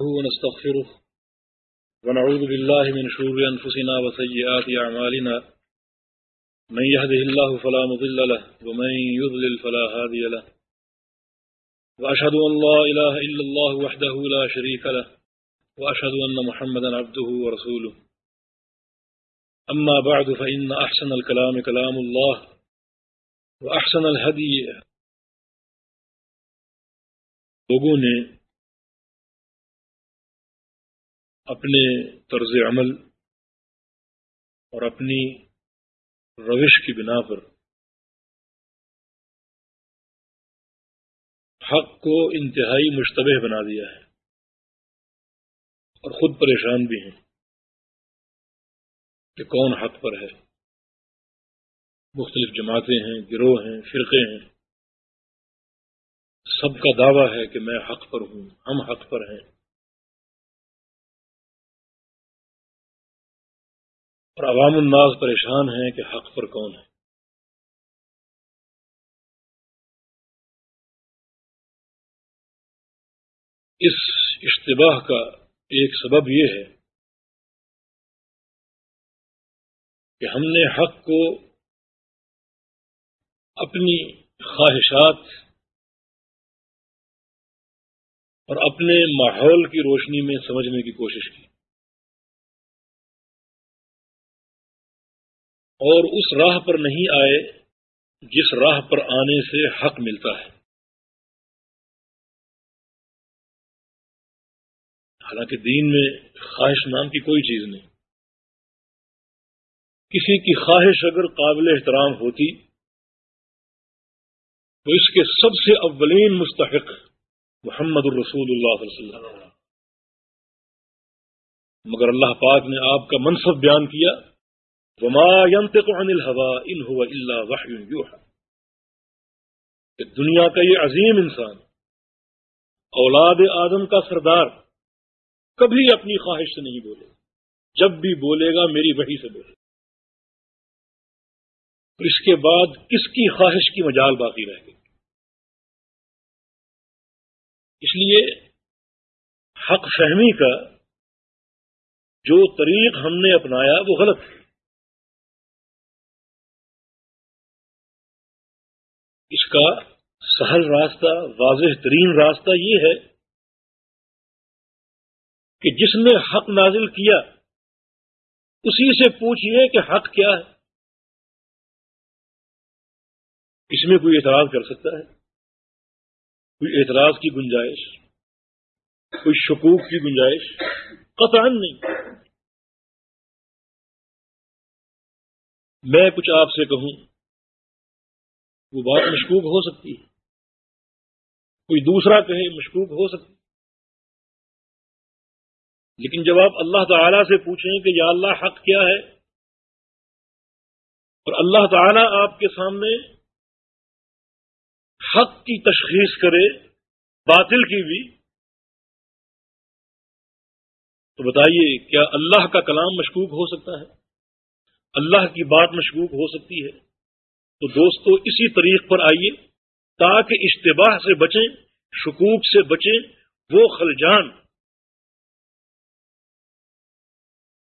ونستغفره ونعوذ بالله من شرور أنفسنا وسيئات أعمالنا. من يهده الله فلا مضل له ومن يضلل فلا هادي له. وأشهد أن لا إله إلا الله وحده لا شريك له وأشهد أن محمدا عبده ورسوله. أما بعد فإن أحسن الكلام كلام الله وأحسن الهدي. لوگوں نے اپنے طرز عمل اور اپنی روش کی بنا پر حق کو انتہائی مشتبہ بنا دیا ہے اور خود پریشان بھی ہیں کہ کون حق پر ہے۔ مختلف جماعتیں ہیں، گروہ ہیں، فرقے ہیں۔ سب کا دعویٰ ہے کہ میں حق پر ہوں، ہم حق پر ہیں۔ اور عوام الناس پریشان ہیں کہ حق پر کون ہے۔ اس اشتباہ کا ایک سبب یہ ہے کہ ہم نے حق کو اپنی خواہشات اور اپنے ماحول کی روشنی میں سمجھنے کی کوشش کی۔ اور اس راہ پر نہیں آئے جس راہ پر آنے سے حق ملتا ہے۔ حالانکہ دین میں خواہش نام کی کوئی چیز نہیں۔ کسی کی خواہش اگر قابل احترام ہوتی تو اس کے سب سے اولین مستحق محمد الرسول اللہ علیہ وسلم۔ مگر اللہ پاک نے آپ کا منصب بیان کیا وما ينطق عن الهوى ان هو الا وحي يوحى. کہ دنیا کا یہ عظیم انسان، اولاد آدم کا سردار، کبھی اپنی خواہش سے نہیں بولے، جب بھی بولے گا میری وحی سے بولے۔ اور اس کے بعد کس کی خواہش کی مجال باقی رہ گئی۔ اس لیے حق فہمی کا جو طریق ہم نے اپنایا وہ غلط ہے۔ اس کا سہل راستہ، واضح ترین راستہ یہ ہے کہ جس نے حق نازل کیا، اسی سے پوچھئے کہ حق کیا ہے۔ اس میں کوئی اعتراض کر سکتا ہے؟ کوئی اعتراض کی گنجائش؟ کوئی شکوک کی گنجائش؟ قطعا نہیں۔ میں کچھ آپ سے کہوں وہ بات مشکوک ہو سکتی ہے۔ کوئی دوسرا کہے مشکوک ہو سکتی لیکن جب آپ اللہ تعالی سے پوچھیں کہ یا اللہ حق کیا ہے، اور اللہ تعالی آپ کے سامنے حق کی تشخیص کرے، باطل کی بھی، تو بتائیے کیا اللہ کا کلام مشکوک ہو سکتا ہے؟ اللہ کی بات مشکوک ہو سکتی ہے۔ تو دوستو، اسی طریق پر آئیے تاکہ اشتباہ سے بچیں، شکوک سے بچیں، وہ خلجان۔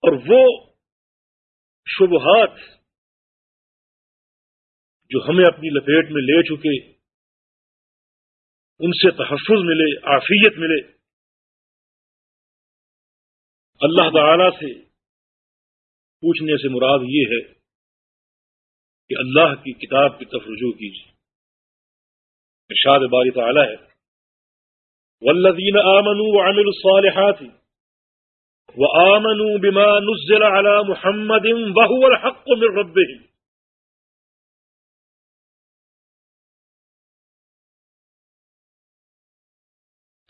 اور وہ شبہات جو ہمیں اپنی لپیٹ میں لے چکے، ان سے تحفظ ملے آفیت ملے۔ اللہ تعالی سے پوچھنے سے مراد یہ ہے کہ اللہ کی کتاب کی طرف رجوع کیجیے۔ ارشاد باری تعالی ہے والذین آمنوا وعملوا الصالحات وآمنوا بما نزل على محمد وهو الحق من ربهم۔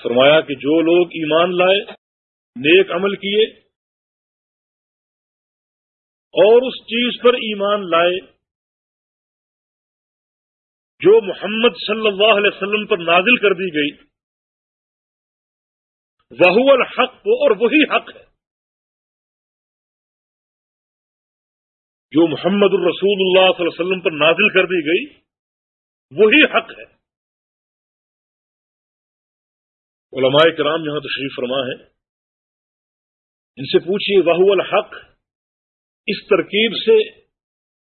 فرمایا کہ جو لوگ ایمان لائے، نیک عمل کیے، اور اس چیز پر ایمان لائے جو محمد صلی اللہ علیہ وسلم پر نازل کر دی گئی وہ الحق اور وہی حق ہے۔ جو محمد الرسول اللہ صلی اللہ علیہ وسلم پر نازل کر دی گئی، وہی حق ہے۔ علماء کرام یہاں تشریف فرما ہے۔ ان سے پوچھیے واہ الحق، اس ترکیب سے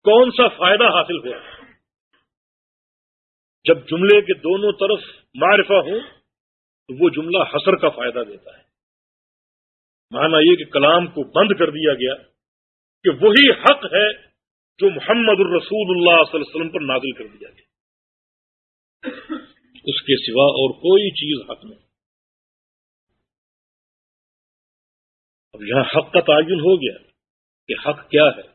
کون سا فائدہ حاصل ہوا؟ جب جملے کے دونوں طرف معرفہ ہوں، تو وہ جملہ حسر کا فائدہ دیتا ہے۔ مانا یہ کہ کلام کو بند کر دیا گیا کہ وہی حق ہے جو محمد الرسول اللہ صلی اللہ علیہ وسلم پر نازل کر دیا گیا۔ اس کے سوا اور کوئی چیز حق نہیں۔ اب یہاں حق کا تعین ہو گیا کہ حق کیا ہے۔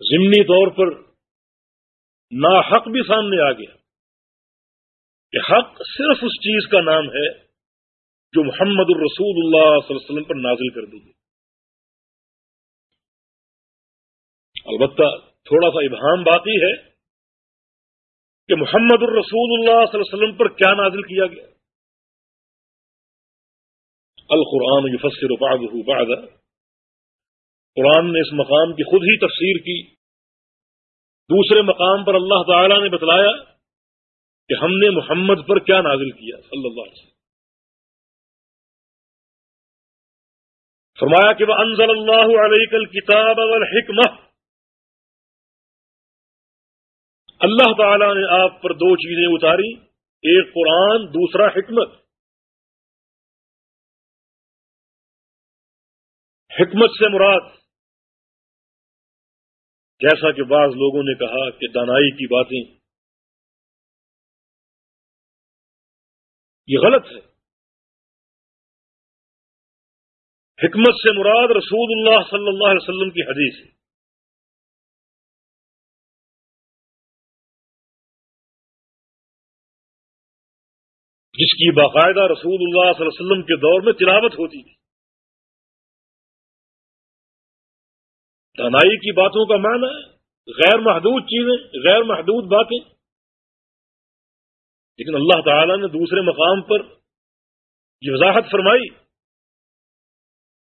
ضمنی طور پر نا حق بھی سامنے آ گیا کہ حق صرف اس چیز کا نام ہے جو محمد الرسول اللہ صلی اللہ علیہ وسلم پر نازل کر دی گئی۔ البتہ تھوڑا سا ابہام باقی ہے کہ محمد الرسول اللہ صلی اللہ علیہ وسلم پر کیا نازل کیا گیا۔ القرآن یفسر بعضه بعضا۔ قرآن نے اس مقام کی خود ہی تفسیر کی۔ دوسرے مقام پر اللہ تعالی نے بتلایا کہ ہم نے محمد پر کیا نازل کیا، صلی اللہ علیہ وسلم۔ فرمایا کہ وہ انضل اللہ علیہ کل کتاب اللہ تعالی نے آپ پر دو چیزیں اتاری، ایک قرآن، دوسرا حکمت۔ حکمت سے مراد جیسا کہ بعض لوگوں نے کہا کہ دانائی کی باتیں یہ غلط ہے۔ حکمت سے مراد رسول اللہ صلی اللہ علیہ وسلم کی حدیث ہے۔ جس کی باقاعدہ رسول اللہ صلی اللہ علیہ وسلم کے دور میں تلاوت ہوتی تھی۔ دانائی کی باتوں کا معنی ہے، غیر محدود چیزیں، غیر محدود باتیں۔ لیکن اللہ تعالی نے دوسرے مقام پر یہ وضاحت فرمائی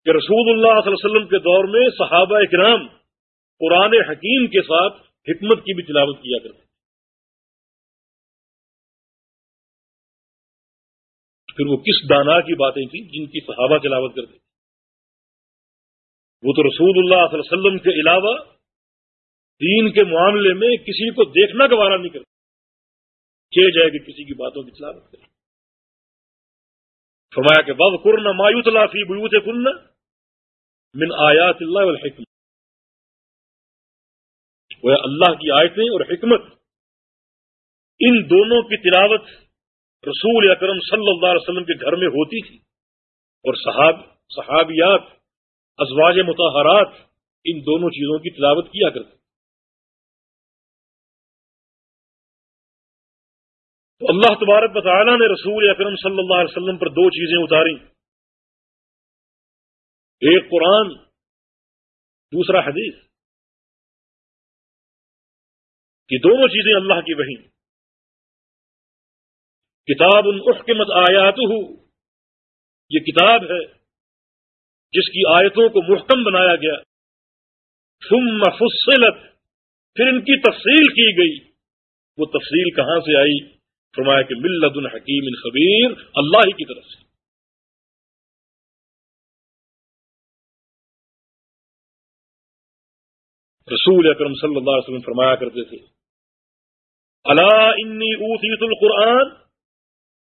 کہ رسول اللہ صلی اللہ علیہ وسلم کے دور میں صحابہ کرام قرآن حکیم کے ساتھ حکمت کی بھی تلاوت کیا کرتے پھر وہ کس دانا کی باتیں تھیں جن کی صحابہ تلاوت کرتے تھے؟ وہ تو رسول اللہ صلی اللہ علیہ وسلم کے علاوہ دین کے معاملے میں کسی کو دیکھنا گوارا نہیں کرتے کہ جائے کہ کسی کی باتوں کی تلاوت کرے۔ فرمایا کہ بب کرنا مایوت لافی بوت کن من آیات اللہ الحکم وہ اللہ کی آیتیں اور حکمت۔ ان دونوں کی تلاوت رسول اکرم صلی اللہ علیہ وسلم کے گھر میں ہوتی تھی اور صحاب صحابیات ازواج متحرات ان دونوں چیزوں کی تلاوت کیا کرتے تو اللہ تبارک بطالہ نے رسول اکرم صلی اللہ علیہ وسلم پر دو چیزیں اتاری۔ ایک قرآن، دوسرا حدیث۔ کہ دونوں چیزیں اللہ کی وہیں کتاب ان احکمت آیات یہ کتاب ہے۔ جس کی آیتوں کو محکم بنایا گیا۔ ثم فصلت، پھر ان کی تفصیل کی گئی۔ وہ تفصیل کہاں سے آئی؟ فرمایا کہ ملت الحکیم خبیر، اللہ ہی کی طرف سے۔ رسول اکرم صلی اللہ علیہ وسلم فرمایا کرتے تھے اللہ انی اوتیت القرآن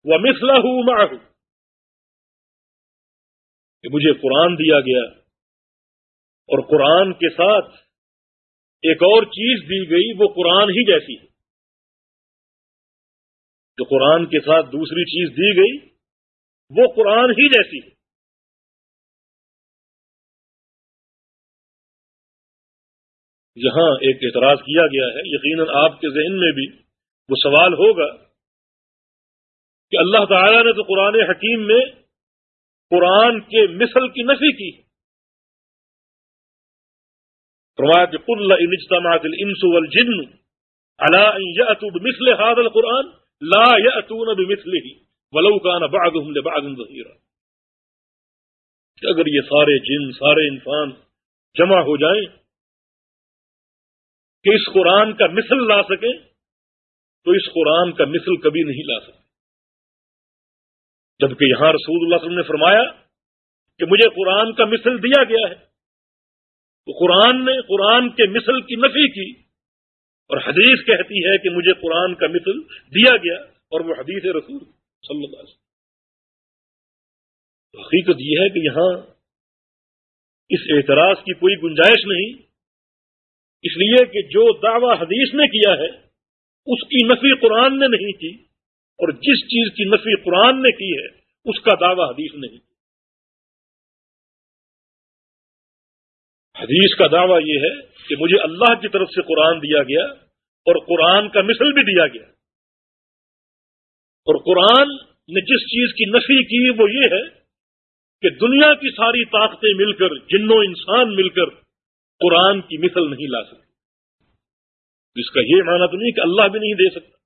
و مسلح معه کہ مجھے قرآن دیا گیا اور قرآن کے ساتھ ایک اور چیز دی گئی، وہ قرآن ہی جیسی ہے۔ جو قرآن کے ساتھ دوسری چیز دی گئی، وہ قرآن ہی جیسی ہے۔ یہاں ایک اعتراض کیا گیا ہے، یقیناً آپ کے ذہن میں بھی وہ سوال ہوگا کہ اللہ تعالی نے تو قرآن حکیم میں قرآن کے مثل کی نفی کی فرمایا کہ کل اجتماعت الانس والجن على ان ياتوا بمثل هذا القران لا ياتون بمثله، ولو كان بعضهم لبعض ظهيرا کہ اگر یہ سارے جن، سارے انسان جمع ہو جائیں، کہ اس قرآن کا مثل لا سکیں، تو اس قرآن کا مثل کبھی نہیں لا سکتے۔ جبکہ یہاں رسول اللہ صلی اللہ علیہ وسلم نے فرمایا کہ مجھے قرآن کا مثل دیا گیا ہے۔ تو قرآن نے قرآن کے مثل کی نفی کی اور حدیث کہتی ہے کہ مجھے قرآن کا مثل دیا گیا اور وہ حدیث رسول صلی اللہ علیہ وسلم۔ حقیقت یہ ہے کہ یہاں اس اعتراض کی کوئی گنجائش نہیں، اس لیے کہ جو دعویٰ حدیث نے کیا ہے، اس کی نفی قرآن نے نہیں کی۔ اور جس چیز کی نفی قرآن نے کی ہے، اس کا دعویٰ حدیث نہیں حدیث کا دعویٰ یہ ہے کہ مجھے اللہ کی طرف سے قرآن دیا گیا اور قرآن کا مثل بھی دیا گیا۔ اور قرآن نے جس چیز کی نفی کی وہ یہ ہے کہ دنیا کی ساری طاقتیں مل کر جنوں انسان مل کر قرآن کی مثل نہیں لا سکتے۔ جس کا یہ معنی تو نہیں کہ اللہ بھی نہیں دے سکتا۔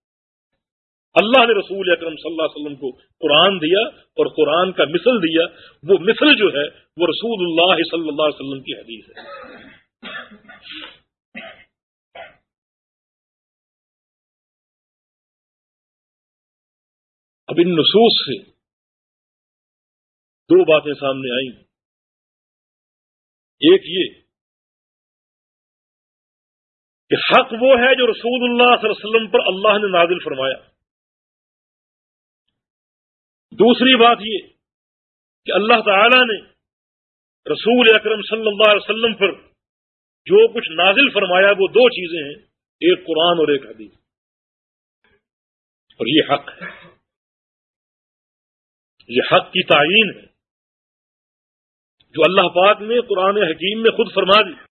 اللہ نے رسول اکرم صلی اللہ علیہ وسلم کو قرآن دیا اور قرآن کا مثل دیا، وہ مثل جو ہے، وہ رسول اللہ صلی اللہ علیہ وسلم کی حدیث ہے۔ اب ان نصوص سے دو باتیں سامنے آئیں۔ ایک یہ کہ حق وہ ہے جو رسول اللہ صلی اللہ علیہ وسلم پر اللہ نے نازل فرمایا۔ دوسری بات یہ کہ اللہ تعالی نے رسول اکرم صلی اللہ علیہ وسلم پر جو کچھ نازل فرمایا، وہ دو چیزیں ہیں، ایک قرآن اور ایک حدیث۔ اور یہ حق ہے۔ یہ حق کی تعین ہے۔ جو اللہ پاک نے قرآن حکیم میں خود فرما دی۔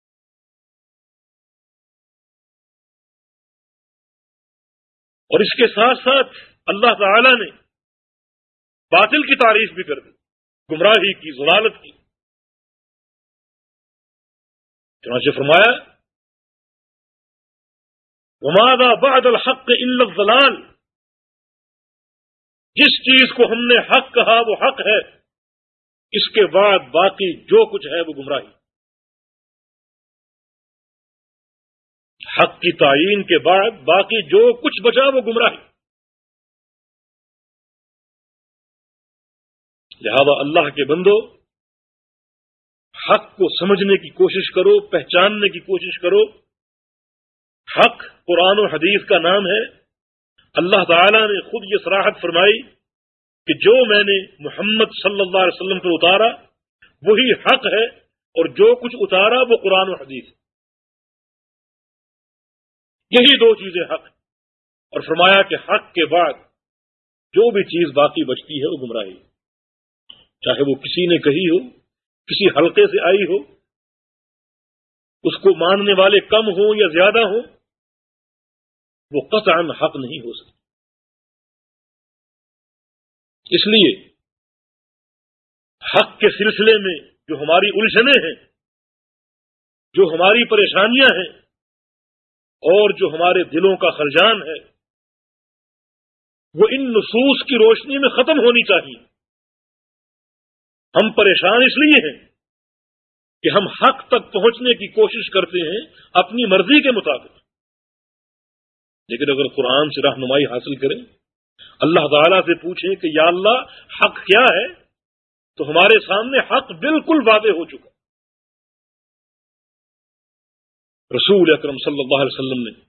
اور اس کے ساتھ ساتھ اللہ تعالی نے باطل کی تعریف بھی کر دی، گمراہی کی، ضلالت کی۔ چنانچہ فرمایا ومادا بعد الحق الا الضلال جس چیز کو ہم نے حق کہا وہ حق ہے، اس کے بعد باقی جو کچھ ہے وہ گمراہی۔ حق کی تعین کے بعد باقی جو کچھ بچا وہ گمراہی۔ لہذا اللہ کے بندو، حق کو سمجھنے کی کوشش کرو، پہچاننے کی کوشش کرو۔ حق قرآن و حدیث کا نام ہے۔ اللہ تعالی نے خود یہ سراحت فرمائی کہ جو میں نے محمد صلی اللہ علیہ وسلم پر اتارا، وہی حق ہے اور جو کچھ اتارا، وہ قرآن و حدیث یہی دو چیزیں حق۔ اور فرمایا کہ حق کے بعد جو بھی چیز باقی بچتی ہے، وہ گمراہی۔ چاہے وہ کسی نے کہی ہو، کسی حلقے سے آئی ہو، اس کو ماننے والے کم ہوں یا زیادہ ہوں، وہ قطعا حق نہیں ہو سکتی اس لیے حق کے سلسلے میں جو ہماری الجھنیں ہیں، جو ہماری پریشانیاں ہیں، اور جو ہمارے دلوں کا خرجان ہے، وہ ان نصوص کی روشنی میں ختم ہونی چاہیے۔ ہم پریشان اس لیے ہیں کہ ہم حق تک پہنچنے کی کوشش کرتے ہیں اپنی مرضی کے مطابق۔ لیکن اگر قرآن سے رہنمائی حاصل کریں، اللہ تعالی سے پوچھیں کہ یا اللہ، حق کیا ہے؟ تو ہمارے سامنے حق بالکل واضح ہو چکا۔ رسول اکرم صلی اللہ علیہ وسلم نے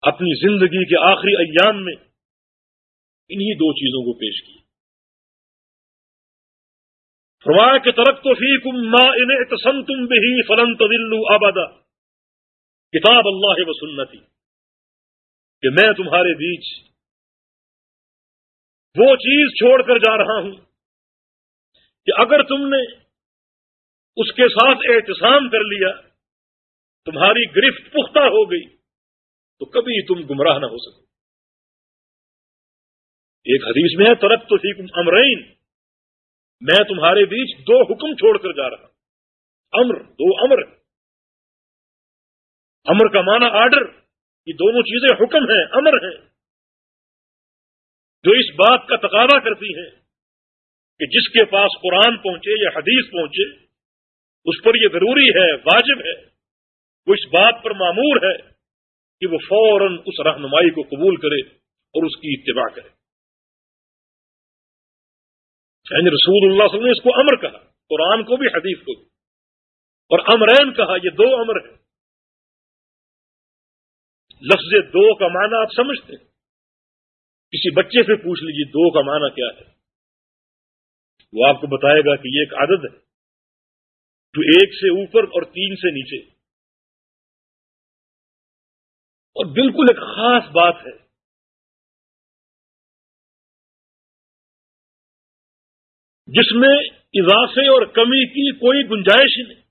اپنی زندگی کے آخری ایام میں انہی دو چیزوں کو پیش کیا۔ فرمایا کہ طرف تو فی کم ما ان تم بھی فلن طلو آبادا کتاب اللہ و سنتی۔ کہ میں تمہارے بیچ وہ چیز چھوڑ کر جا رہا ہوں کہ اگر تم نے اس کے ساتھ احتسام کر لیا، تمہاری گرفت پختہ ہو گئی، تو کبھی تم گمراہ نہ ہو سکو۔ ایک حدیث میں ہے ترق تو فیکم امرین۔ میں تمہارے بیچ دو حکم چھوڑ کر جا رہا امر، دو امر۔ امر کا معنی آرڈر، یہ دونوں چیزیں حکم ہیں، امر ہیں۔ جو اس بات کا تقاضا کرتی ہیں کہ جس کے پاس قرآن پہنچے یا حدیث پہنچے، اس پر یہ ضروری ہے، واجب ہے۔ وہ اس بات پر معمور ہے کہ وہ فوراً اس رہنمائی کو قبول کرے اور اس کی اتباع کرے۔ یعنی رسول اللہ صلی اللہ علیہ وسلم نے اس کو امر کہا، قرآن کو بھی، حدیث کو بھی۔ اور امرین کہا، یہ دو امر ہیں۔ لفظ دو کا معنی آپ سمجھتے ہیں۔ کسی بچے سے پوچھ لیجیے دو کا معنی کیا ہے۔ وہ آپ کو بتائے گا کہ یہ ایک عدد ہے۔ جو ایک سے اوپر اور تین سے نیچے۔ اور بالکل ایک خاص بات ہے۔ جس میں اضافے اور کمی کی کوئی گنجائش ہی نہیں۔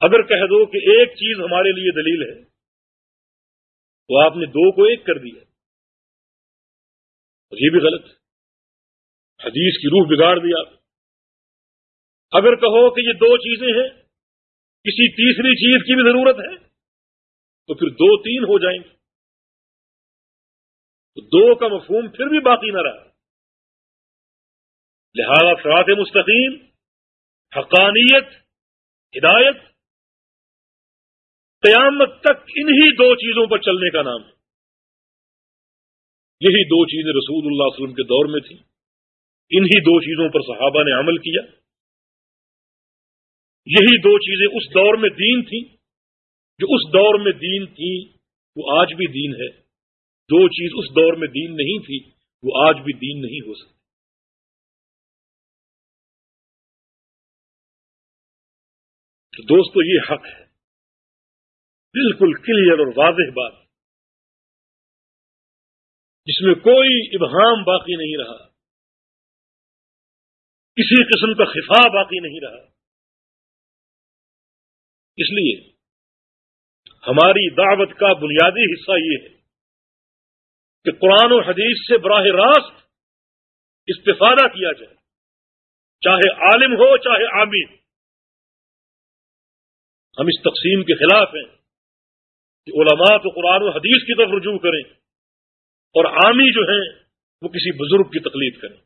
اگر کہہ دو کہ ایک چیز ہمارے لیے دلیل ہے، تو آپ نے دو کو ایک کر دیا۔ یہ بھی غلط حدیث کی روح بگاڑ دیا اگر کہو کہ یہ دو چیزیں ہیں، کسی تیسری چیز کی بھی ضرورت ہے، تو پھر دو تین ہو جائیں گے۔ تو دو کا مفہوم پھر بھی باقی نہ رہا۔ لہذا فرات مستقیم، حقانیت، ہدایت، قیامت تک انہی دو چیزوں پر چلنے کا نام ہے یہی دو چیزیں رسول اللہ علیہ وسلم کے دور میں تھیں۔ انہی دو چیزوں پر صحابہ نے عمل کیا۔ یہی دو چیزیں اس دور میں دین تھیں۔ جو اس دور میں دین تھی، وہ آج بھی دین ہے۔ دو چیز اس دور میں دین نہیں تھی، وہ آج بھی دین نہیں ہو سکتی۔ تو دوستو یہ حق ہے۔ بالکل کلیئر اور واضح بات۔ جس میں کوئی ابہام باقی نہیں رہا۔ کسی قسم کا خفا باقی نہیں رہا۔ اس لیے ہماری دعوت کا بنیادی حصہ یہ ہے کہ قرآن و حدیث سے براہ راست استفادہ کیا جائے۔ چاہے عالم ہو، چاہے عامر ہم اس تقسیم کے خلاف ہیں کہ علماء تو قرآن و حدیث کی طرف رجوع کریں اور عامی جو ہیں وہ کسی بزرگ کی تکلیف کریں۔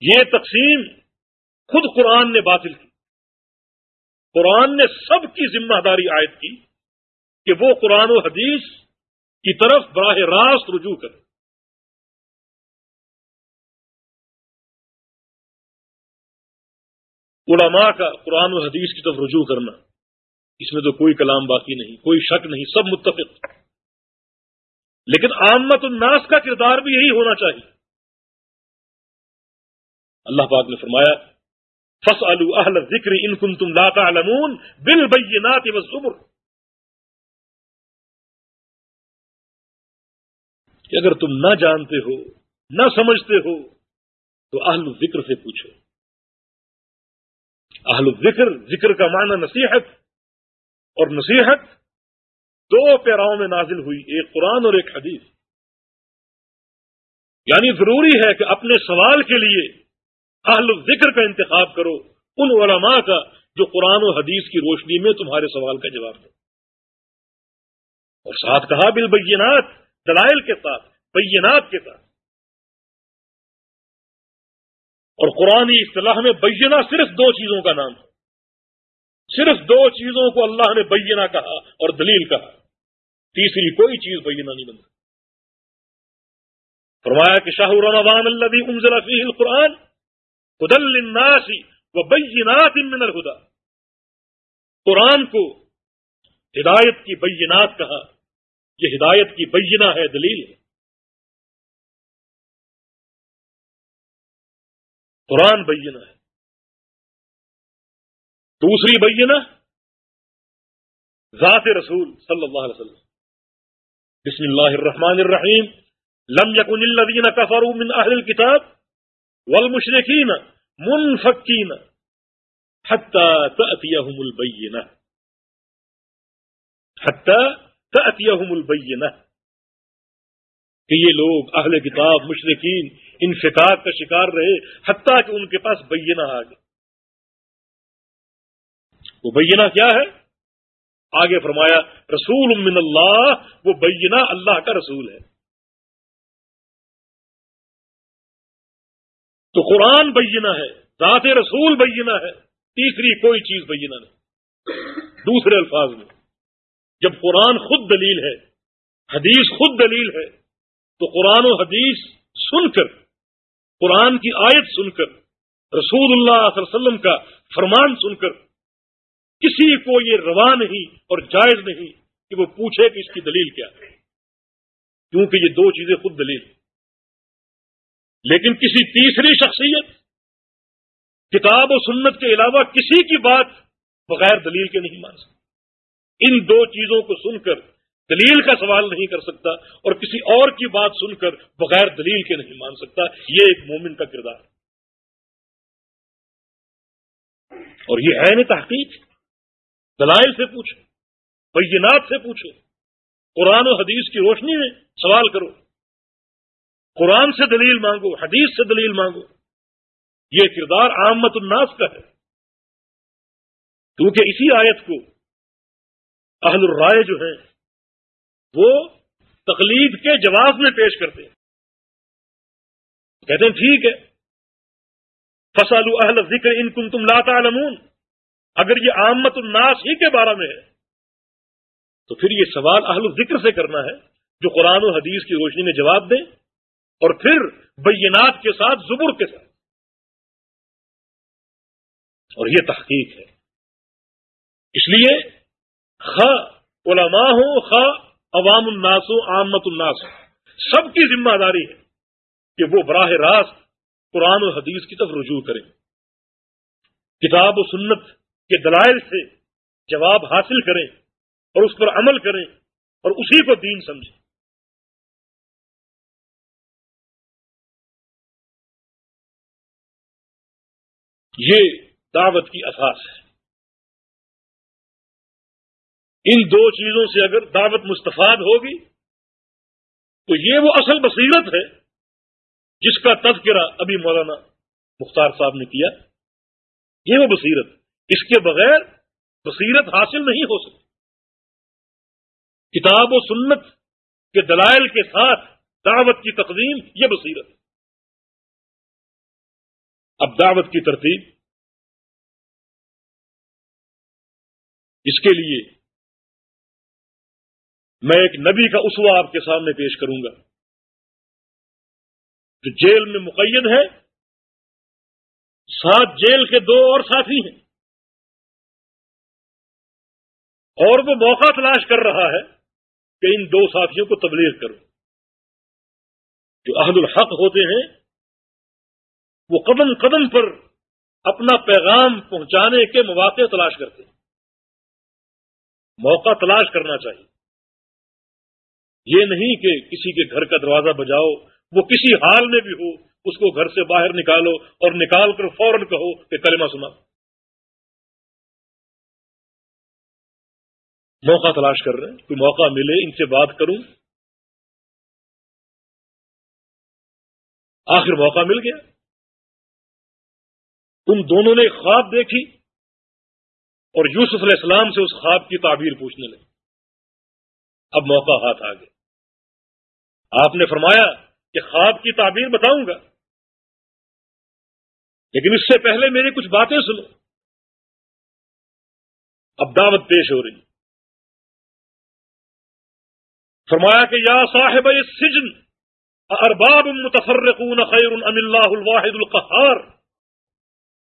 یہ تقسیم خود قرآن نے باطل کی۔ قرآن نے سب کی ذمہ داری عائد کی کہ وہ قرآن و حدیث کی طرف براہ راست رجوع کرے۔ علماء کا قرآن و حدیث کی طرف رجوع کرنا۔ اس میں تو کوئی کلام باقی نہیں، کوئی شک نہیں، سب متفق۔ لیکن عامت الناس کا کردار بھی یہی ہونا چاہیے۔ اللہ پاک نے فرمایا فص اہل ذکر ان کن تم لاتا علمون بل بینات کہ اگر تم نہ جانتے ہو، نہ سمجھتے ہو، تو اہل ذکر سے پوچھو۔ اہل ذکر ذکر کا معنی نصیحت۔ اور نصیحت دو پیراؤں میں نازل ہوئی، ایک قرآن اور ایک حدیث۔ یعنی ضروری ہے کہ اپنے سوال کے لیے اہل ذکر کا انتخاب کرو، ان علماء کا جو قرآن و حدیث کی روشنی میں تمہارے سوال کا جواب دو۔ اور ساتھ کہا بل بینات دلائل کے ساتھ، بینات کے ساتھ۔ اور قرآن اصطلاح میں بینا صرف دو چیزوں کا نام ہے صرف دو چیزوں کو اللہ نے بینا کہا اور دلیل کہا۔ تیسری کوئی چیز بینا نہیں بنتا۔ فرمایا کہ شاہ رمضان اللہ انزل فیہ القرآن خدل الناس و بینات من الہدا قرآن کو ہدایت کی بینات کہا۔ یہ ہدایت کی بینا ہے، دلیل ہے۔ قرآن بینا ہے۔ دوسری بینا ذات رسول صلی اللہ علیہ وسلم۔ بسم اللہ الرحمن الرحیم۔ لم يكن الذين كفروا من اهل الكتاب والمشركين منفكين حتى تأتيهم البينة حتى تأتيهم البينة کہ یہ لوگ اہل کتاب مشرقین انفقاق کا شکار رہے، حتیٰ کہ ان کے پاس بینہ آ گئے۔ وہ بینہ کیا ہے؟ آگے فرمایا، رسول من اللہ، وہ بینہ اللہ کا رسول ہے۔ تو قرآن بینہ ہے، ذات رسول بینہ ہے، تیسری کوئی چیز بینہ نہیں۔ دوسرے الفاظ میں، جب قرآن خود دلیل ہے، حدیث خود دلیل ہے تو قرآن و حدیث سن کر، قرآن کی آیت سن کر رسول اللہ صلی اللہ علیہ وسلم کا فرمان سن کر، کسی کو یہ روا نہیں اور جائز نہیں کہ وہ پوچھے کہ اس کی دلیل کیا ہے۔ کیونکہ یہ دو چیزیں خود دلیل لیکن کسی تیسری شخصیت، کتاب و سنت کے علاوہ کسی کی بات بغیر دلیل کے نہیں مان سکتا ان دو چیزوں کو سن کر دلیل کا سوال نہیں کر سکتا اور کسی اور کی بات سن کر بغیر دلیل کے نہیں مان سکتا، یہ ایک مومن کا کردار ہے۔ اور یہ ہے نا تحقیق۔ دلائل سے پوچھو، بینات سے پوچھو۔ قرآن و حدیث کی روشنی میں سوال کرو۔ قرآن سے دلیل مانگو، حدیث سے دلیل مانگو۔ یہ کردار عامت الناس کا ہے۔ کیونکہ اسی آیت کو اہل الرائے جو ہیں وہ تقلید کے جواب میں پیش کرتے ہیں۔ کہتے ہیں ٹھیک ہے۔ فصل اہل ذکر ان کن تم لاتا اگر یہ عامت الناس ہی کے بارے میں ہے، تو پھر یہ سوال اہل ذکر سے کرنا ہے جو قرآن و حدیث کی روشنی میں جواب دیں اور پھر بینات کے ساتھ زبر کے ساتھ۔ اور یہ تحقیق ہے۔ اس لیے خ علماء ہو خ عوام الناس ہو عامت الناس. سب کی ذمہ داری ہے کہ وہ براہ راست قرآن و حدیث کی طرف رجوع کریں۔ کتاب و سنت کے دلائل سے جواب حاصل کریں اور اس پر عمل کریں اور اسی کو دین سمجھیں۔ یہ دعوت کی اساس ہے۔ ان دو چیزوں سے اگر دعوت مستفاد ہوگی تو یہ وہ اصل بصیرت ہے جس کا تذکرہ ابھی مولانا مختار صاحب نے کیا۔ یہ وہ بصیرت۔ اس کے بغیر بصیرت حاصل نہیں ہو سکتی۔ کتاب و سنت کے دلائل کے ساتھ دعوت کی تقدیم یہ بصیرت اب دعوت کی ترتیب۔ اس کے لیے میں ایک نبی کا اسوا آپ کے سامنے پیش کروں گا جو جیل میں مقید ہے ساتھ جیل کے دو اور ساتھی ہیں۔ اور وہ موقع تلاش کر رہا ہے کہ ان دو ساتھیوں کو تبلیغ کرو۔ جو عہد الحق ہوتے ہیں، وہ قدم قدم پر اپنا پیغام پہنچانے کے مواقع تلاش کرتے ہیں۔ موقع تلاش کرنا چاہیے۔ یہ نہیں کہ کسی کے گھر کا دروازہ بجاؤ، وہ کسی حال میں بھی ہو، اس کو گھر سے باہر نکالو اور نکال کر فوراً کہو کہ کلمہ سنا موقع تلاش کر رہے ہیں، کوئی موقع ملے، ان سے بات کروں۔ آخر موقع مل گیا۔ ان دونوں نے خواب دیکھی اور یوسف علیہ السلام سے اس خواب کی تعبیر پوچھنے لگے۔ اب موقع ہاتھ آ گیا آپ نے فرمایا کہ خواب کی تعبیر بتاؤں گا۔ لیکن اس سے پہلے میری کچھ باتیں سنو۔ اب دعوت پیش ہو رہی۔ فرمایا کہ یا صاحب سجن ارباب متفرقون خیر ام اللہ الواحد القہار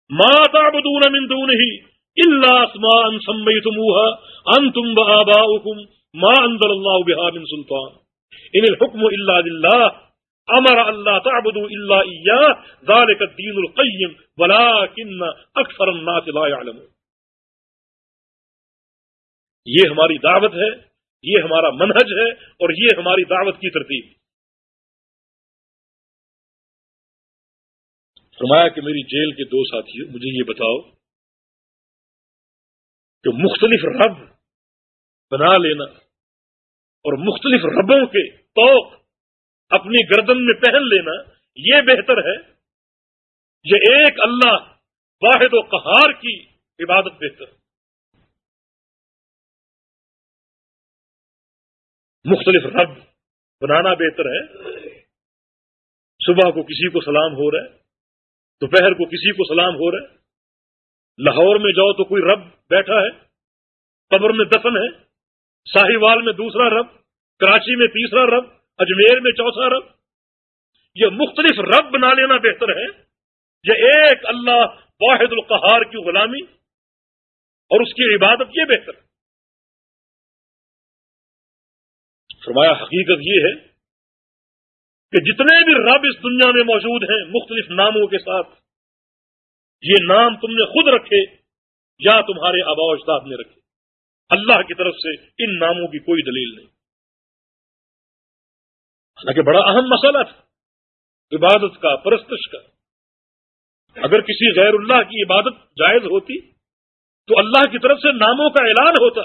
ما تعبدون من دونه الا اسماء سميتموها انتم واباؤكم ما انزل الله بها من سلطان۔ ان الحكم الا لله امر الله تعبدوا الا اياه ذلك الدين القيم، ولكن الناس لا يعلمون. یہ ہماری دعوت ہے، یہ ہمارا منہج ہے، اور یہ ہماری دعوت کی ترتیب۔ فرمایا کہ میری جیل کے دو ساتھی مجھے یہ بتاؤ کہ مختلف رب بنا لینا اور مختلف ربوں کے توق اپنی گردن میں پہن لینا یہ بہتر ہے۔ یہ ایک اللہ واحد و قہار کی عبادت بہتر مختلف رب بنانا بہتر ہے۔ صبح کو کسی کو سلام ہو رہا ہے، دوپہر کو کسی کو سلام ہو رہا ہے۔ لاہور میں جاؤ تو کوئی رب بیٹھا ہے، قبر میں دفن ہے۔ ساہی وال میں دوسرا رب، کراچی میں تیسرا رب، اجمیر میں چوتھا رب۔ یہ مختلف رب بنا لینا بہتر ہے۔ یہ ایک اللہ واحد القہار کی غلامی اور اس کی عبادت یہ بہتر۔ ہے فرمایا، حقیقت یہ ہے کہ جتنے بھی رب اس دنیا میں موجود ہیں، مختلف ناموں کے ساتھ، یہ نام تم نے خود رکھے، یا تمہارے آبا و اجداد نے رکھے۔ اللہ کی طرف سے ان ناموں کی کوئی دلیل نہیں۔ حالانکہ بڑا اہم مسئلہ تھا۔ عبادت کا، پرستش کا۔ اگر کسی غیر اللہ کی عبادت جائز ہوتی، تو اللہ کی طرف سے ناموں کا اعلان ہوتا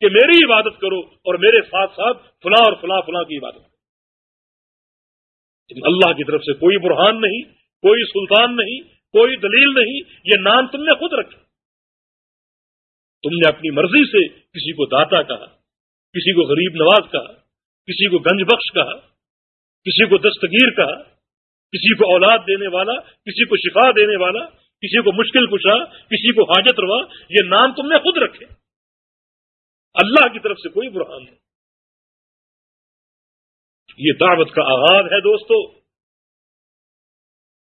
کہ میری عبادت کرو اور میرے ساتھ ساتھ فلاں اور فلاں فلاں کی عبادت کرو۔ یعنی اللہ کی طرف سے کوئی برہان نہیں، کوئی سلطان نہیں، کوئی دلیل نہیں، یہ نام تم نے خود رکھا تم نے اپنی مرضی سے کسی کو داتا کہا، کسی کو غریب نواز کہا، کسی کو گنج بخش کہا، کسی کو دستگیر کہا، کسی کو اولاد دینے والا، کسی کو شفا دینے والا، کسی کو مشکل کشا، کسی کو حاجت روا، یہ نام تم نے خود رکھے۔ اللہ کی طرف سے کوئی برہان نہیں۔ یہ دعوت کا آغاز ہے دوستو۔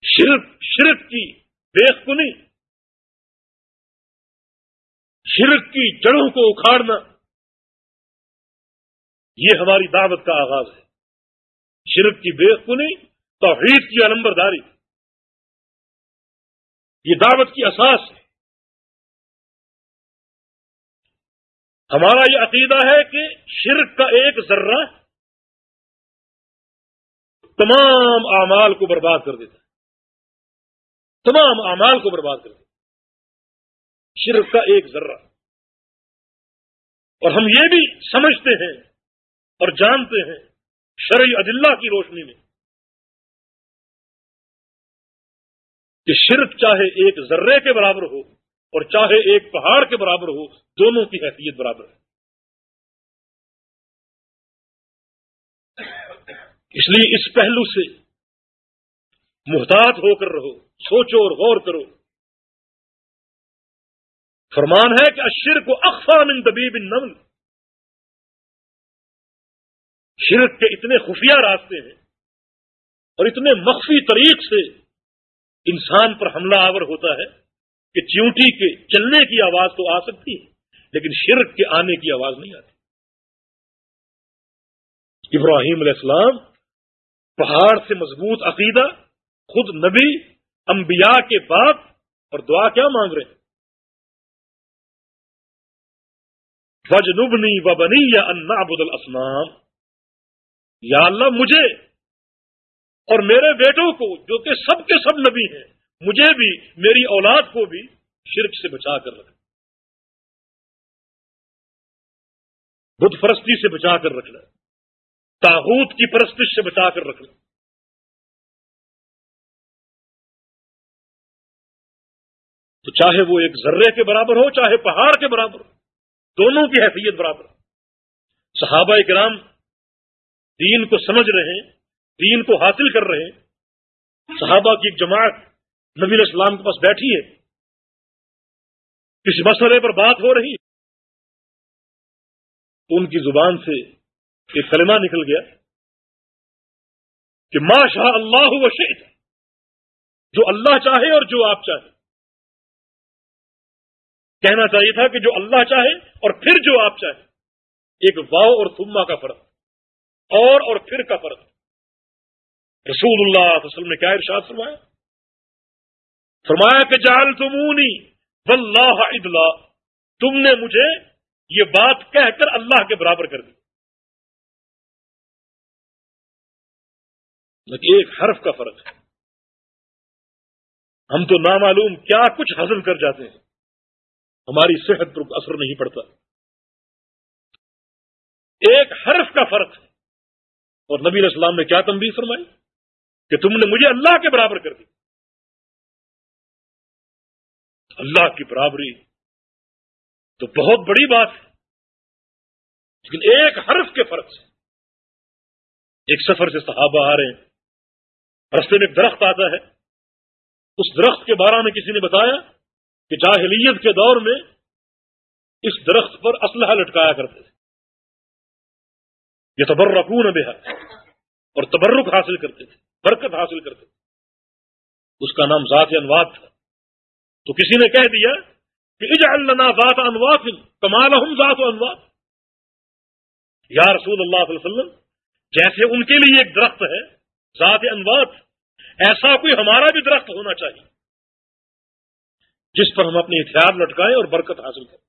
شرک شرک کی بیخ کنی شرک کی جڑوں کو اکھاڑنا، یہ ہماری دعوت کا آغاز ہے۔ شرک کی بے کنی توحید کی علمبرداری۔ یہ دعوت کی اساس ہے۔ ہمارا یہ عقیدہ ہے کہ شرک کا ایک ذرہ تمام اعمال کو برباد کر دیتا ہے۔ تمام اعمال کو برباد کر دیتا شرک کا ایک ذرہ۔ اور ہم یہ بھی سمجھتے ہیں اور جانتے ہیں شرعی عدلہ کی روشنی میں کہ شرک چاہے ایک ذرے کے برابر ہو اور چاہے ایک پہاڑ کے برابر ہو، دونوں کی حیثیت برابر ہے۔ اس لیے اس پہلو سے محتاط ہو کر رہو، سوچو اور غور کرو۔ فرمان ہے کہ اشر کو اقفا من دبیب نمل شرک کے اتنے خفیہ راستے ہیں اور اتنے مخفی طریق سے انسان پر حملہ آور ہوتا ہے کہ چیونٹی کے چلنے کی آواز تو آ سکتی ہے، لیکن شرک کے آنے کی آواز نہیں آتی۔ ابراہیم علیہ السلام پہاڑ سے مضبوط عقیدہ، خود نبی، انبیاء کے بعد اور دعا کیا مانگ رہے ہیں؟ نبنی و بنی یا انا بدل یا اللہ، مجھے اور میرے بیٹوں کو، جو کہ سب کے سب نبی ہیں، مجھے بھی، میری اولاد کو بھی شرک سے بچا کر رکھنا بدھ پرستی سے بچا کر رکھنا تاحود کی پرستش سے بچا کر رکھنا تو چاہے وہ ایک ذرے کے برابر ہو، چاہے پہاڑ کے برابر ہو دونوں کی حیثیت برابر صحابہ کرام دین کو سمجھ رہے ہیں، دین کو حاصل کر رہے ہیں۔ صحابہ کی ایک جماعت نبی السلام کے پاس بیٹھی ہے۔ کسی مسئلے پر بات ہو رہی تو ان کی زبان سے ایک کلمہ نکل گیا کہ ما شاء اللہ و شہد جو اللہ چاہے اور جو آپ چاہیں کہنا چاہیے تھا کہ جو اللہ چاہے اور پھر جو آپ چاہیں، ایک واؤ اور تما کا فرق، اور اور پھر کا فرق۔ رسول اللہ علیہ وسلم نے کیا ارشاد فرمایا؟ فرمایا کہ جال تمونی واللہ ادلا تم نے مجھے یہ بات کہہ کر اللہ کے برابر کر دی۔ ایک حرف کا فرق ہے۔ ہم تو نامعلوم کیا کچھ حاصل کر جاتے ہیں۔ ہماری صحت پر اثر نہیں پڑتا۔ ایک حرف کا فرق ہے۔ اور نبی علیہ السلام نے کیا تنبیہ فرمائی؟ کہ تم نے مجھے اللہ کے برابر کر دی اللہ کی برابری تو بہت بڑی بات ہے۔ لیکن ایک حرف کے فرق سے ایک سفر سے صحابہ آ رہے ہیں۔ رستے میں ایک درخت آتا ہے۔ اس درخت کے بارے میں کسی نے بتایا کہ جاہلیت کے دور میں اس درخت پر اسلحہ لٹکایا کرتے تھے۔ یہ تبر رکون بے اور تبرک حاصل کرتے تھے، برکت حاصل کرتے تھے۔ اس کا نام ذات انواد تھا۔ تو کسی نے کہہ دیا کہ اجعل لنا ذات انوات کمال ہم ذات انوات یا رسول اللہ علیہ وسلم، جیسے ان کے لیے ایک درخت ہے ذات انوات ایسا کوئی ہمارا بھی درخت ہونا چاہیے۔ جس پر ہم اپنی ہتھیار لٹکائیں اور برکت حاصل کریں۔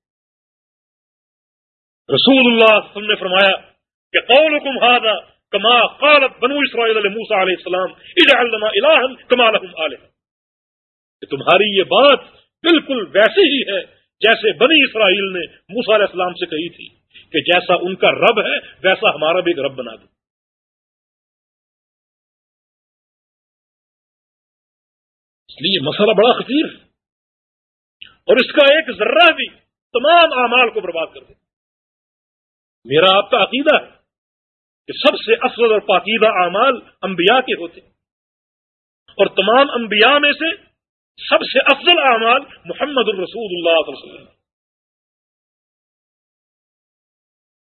رسول اللہ وسلم نے فرمایا کہ قولکم هذا کما قالت بنو اسرائیل علیہ موسیٰ علیہ السلام، اجعل لنا الہا کما لهم آلہ کہ تمہاری یہ بات بالکل ویسے ہی ہے جیسے بنی اسرائیل نے موسیٰ علیہ السلام سے کہی تھی کہ جیسا ان کا رب ہے، ویسا ہمارا بھی ایک رب بنا دو۔ اس لیے مسئلہ بڑا خطیر اور اس کا ایک ذرہ بھی تمام اعمال کو برباد کر دے۔ میرا آپ کا عقیدہ ہے کہ سب سے افضل اور پاکیدہ اعمال انبیاء کے ہوتے اور تمام انبیاء میں سے سب سے افضل اعمال محمد الرسول اللہ علیہ وسلم۔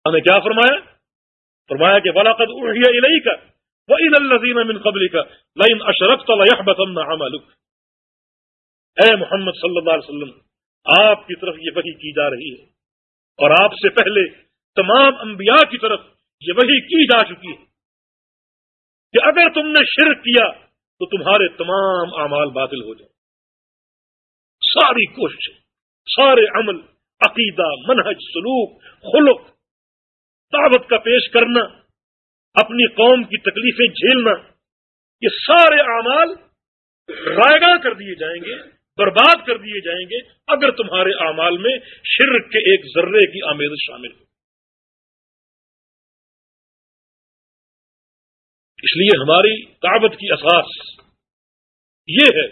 ہمیں کیا فرمایا؟ فرمایا کہ ولاقد اڑیا الہی کا وہ عید الزین امن قبل کا لائن اشرف عملک اے محمد صلی اللہ علیہ وسلم آپ کی طرف یہ وحی کی جا رہی ہے اور آپ سے پہلے تمام انبیاء کی طرف یہ وہی کی جا چکی ہے کہ اگر تم نے شرک کیا تو تمہارے تمام اعمال باطل ہو جائیں۔ ساری کوششیں سارے عمل، عقیدہ، منہج، سلوک، خلق، دعوت کا پیش کرنا، اپنی قوم کی تکلیفیں جھیلنا، یہ سارے اعمال رائے گاہ کر دیے جائیں گے۔ برباد کر دیے جائیں گے اگر تمہارے اعمال میں شرک کے ایک ذرے کی آمیز شامل ہو۔ اس لیے ہماری دعوت کی اساس یہ ہے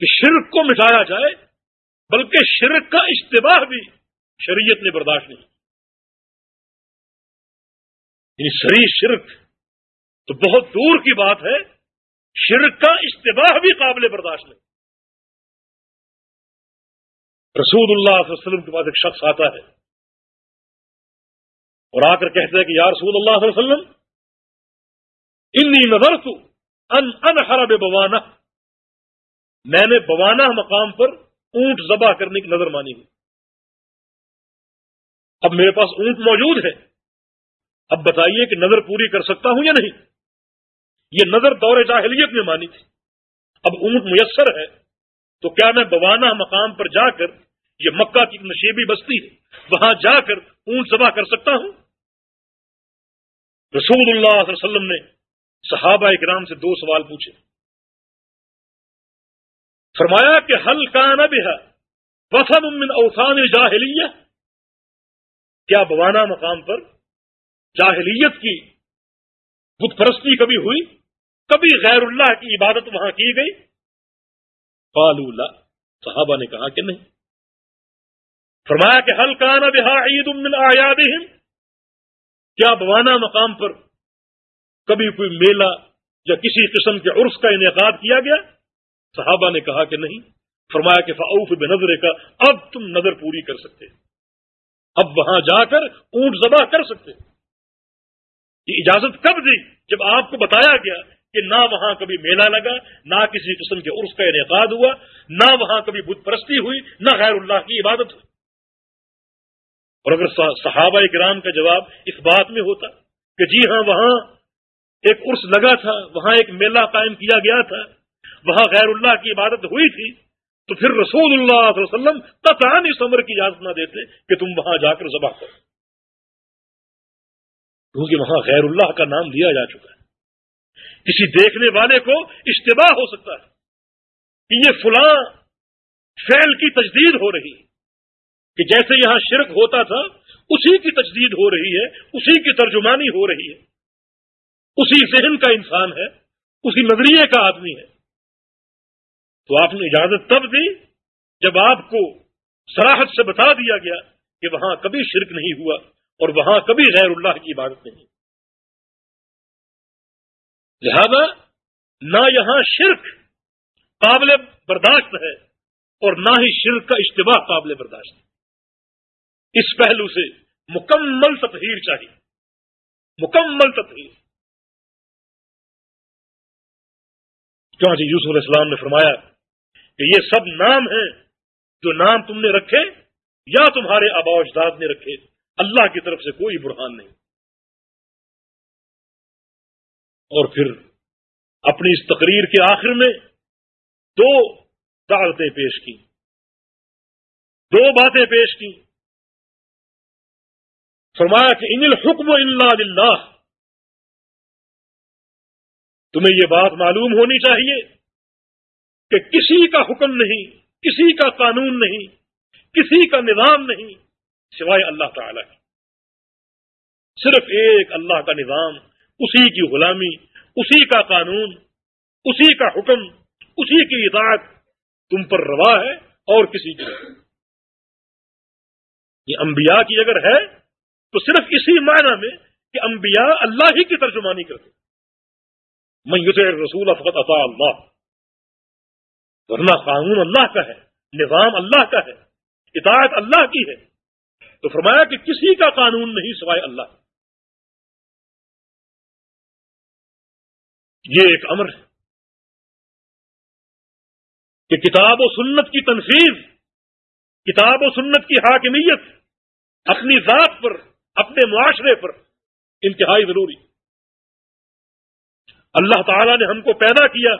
کہ شرک کو مٹایا جائے، بلکہ شرک کا اشتباہ بھی شریعت نے برداشت نہیں یعنی سری شرک تو بہت دور کی بات ہے، شرک کا اشتباہ بھی قابل برداشت نہیں۔ رسول اللہ علیہ وسلم کے پاس ایک شخص آتا ہے اور آ کر کہتے ہیں کہ یا رسول اللہ علیہ وسلم، انی نظر تو ان انحرب بوانا میں نے بوانا مقام پر اونٹ ذبح کرنے کی نظر مانی ہوئی اب میرے پاس اونٹ موجود ہے اب بتائیے کہ نظر پوری کر سکتا ہوں یا نہیں؟ یہ نظر دور جاہلیت میں مانی تھی۔ اب اونٹ میسر ہے تو کیا میں بوانا مقام پر جا کر یہ مکہ کی نشیبی بستی ہے۔ وہاں جا کر اونٹ ذبح کر سکتا ہوں۔ رسول اللہ صلی اللہ علیہ وسلم نے صحابہ اکرام سے دو سوال پوچھے۔ فرمایا کہ حل کا نب ہے وسن من اوسان جاہلیہ؟ کیا بوانا مقام پر جاہلیت کی بت پرستی کبھی ہوئی؟ کبھی غیر اللہ کی عبادت وہاں کی گئی؟ فالو صحابہ نے کہا کہ نہیں۔ فرمایا کہ حل کا نب عید من آیاد کیا بوانا مقام پر کبھی کوئی میلہ یا کسی قسم کے عرس کا انعقاد کیا گیا؟ صحابہ نے کہا کہ نہیں. فرمایا کہ فعوف بے نظر کا اب تم نظر پوری کر سکتے. اب وہاں جا کر اونٹ ذبح کر سکتے. یہ اجازت کب دی؟ جب آپ کو بتایا گیا کہ نہ وہاں کبھی میلہ لگا، نہ کسی قسم کے عرس کا انعقاد ہوا، نہ وہاں کبھی بت پرستی ہوئی، نہ غیر اللہ کی عبادت ہوئی. اور اگر صحابہ کرام کا جواب اس بات میں ہوتا کہ جی ہاں وہاں ایک عرس لگا تھا، وہاں ایک میلہ قائم کیا گیا تھا، وہاں غیر اللہ کی عبادت ہوئی تھی، تو پھر رسول اللہ علیہ وسلم قطعان اس عمر کی اجازت نہ دیتے کہ تم وہاں جا کر ذبح کرو۔ کیونکہ وہاں غیر اللہ کا نام لیا جا چکا ہے۔ کسی دیکھنے والے کو اشتباہ ہو سکتا ہے کہ یہ فلاں فعل کی تجدید ہو رہی ہے۔ کہ جیسے یہاں شرک ہوتا تھا، اسی کی تجدید ہو رہی ہے، اسی کی ترجمانی ہو رہی ہے۔ اسی ذہن کا انسان ہے، اسی نظریے کا آدمی ہے۔ تو آپ نے اجازت تب دی جب آپ کو سراحت سے بتا دیا گیا کہ وہاں کبھی شرک نہیں ہوا اور وہاں کبھی غیر اللہ کی عبادت نہیں۔ لہذا، نہ یہاں شرک قابل برداشت ہے اور نہ ہی شرک کا اشتباہ قابل برداشت ہے۔ اس پہلو سے مکمل تطہیر چاہیے۔ مکمل تطہیر۔ چونچہ یوسف علیہ السلام نے فرمایا کہ یہ سب نام ہیں جو نام تم نے رکھے یا تمہارے آبا اجداد نے رکھے، اللہ کی طرف سے کوئی برہان نہیں۔ اور پھر اپنی اس تقریر کے آخر میں دو دعوتیں پیش کی دو باتیں پیش کی فرمایا کہ ان الحکم اللہ للہ۔ تمہیں یہ بات معلوم ہونی چاہیے کہ کسی کا حکم نہیں، کسی کا قانون نہیں، کسی کا نظام نہیں سوائے اللہ تعالی کی صرف ایک اللہ کا نظام، اسی کی غلامی، اسی کا قانون، اسی کا حکم، اسی کی اطاعت تم پر روا ہے اور کسی کی یہ انبیاء کی اگر ہے تو صرف اسی معنی میں کہ انبیاء اللہ ہی کی ترجمانی کرتے میں یوسف رسول افقت عطا اللہ۔ ورنہ قانون اللہ کا ہے، نظام اللہ کا ہے، اطاعت اللہ کی ہے۔ تو فرمایا کہ کسی کا قانون نہیں سوائے اللہ۔ یہ ایک امر ہے کہ کتاب و سنت کی تنفیذ، کتاب و سنت کی حاکمیت اپنی ذات پر اپنے معاشرے پر انتہائی ضروری۔ اللہ تعالی نے ہم کو پیدا کیا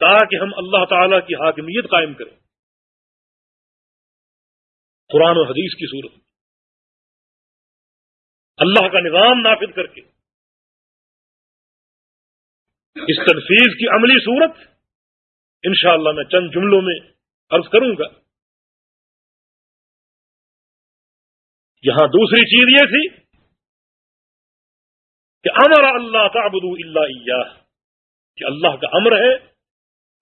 تاکہ ہم اللہ تعالی کی حاکمیت قائم کریں۔ قرآن و حدیث کی صورت۔ اللہ کا نظام نافذ کر کے۔ اس تنفیذ کی عملی صورت انشاءاللہ میں چند جملوں میں عرض کروں گا۔ یہاں دوسری چیز یہ تھی کہ امر اللہ تعبدو اللہ کہ اللہ کا امر ہے۔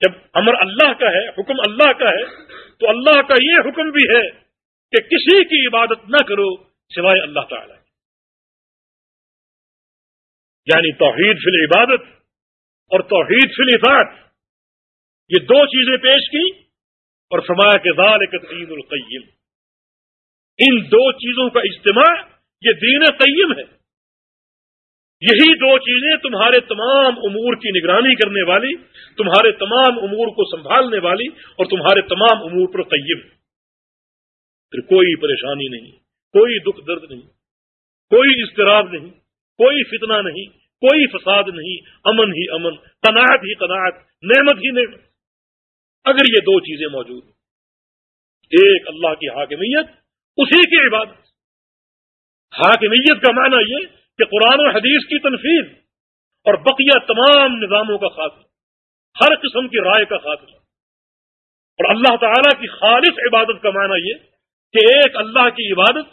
جب امر اللہ کا ہے، حکم اللہ کا ہے، تو اللہ کا یہ حکم بھی ہے کہ کسی کی عبادت نہ کرو سوائے اللہ تعالی یعنی توحید فی العبادت اور توحید فی الفاط یہ دو چیزیں پیش کی اور فرمایا کہ ذالک دین القیم۔ ان دو چیزوں کا اجتماع، یہ دین قیم ہے۔ یہی دو چیزیں تمہارے تمام امور کی نگرانی کرنے والی، تمہارے تمام امور کو سنبھالنے والی اور تمہارے تمام امور پر قیم۔ پھر کوئی پریشانی نہیں، کوئی دکھ درد نہیں، کوئی اضطراب نہیں، کوئی فتنہ نہیں، کوئی فساد نہیں، امن ہی امن، قناعت ہی قناعت، نعمت ہی نعمت۔ اگر یہ دو چیزیں موجود ایک اللہ کی حاکمیت اسی کی عبادت۔ حاکمیت کا معنی یہ کہ قرآن و حدیث کی تنفیذ اور بقیہ تمام نظاموں کا خاتمہ، ہر قسم کی رائے کا خاتمہ۔ اور اللہ تعالی کی خالص عبادت کا معنی یہ کہ ایک اللہ کی عبادت،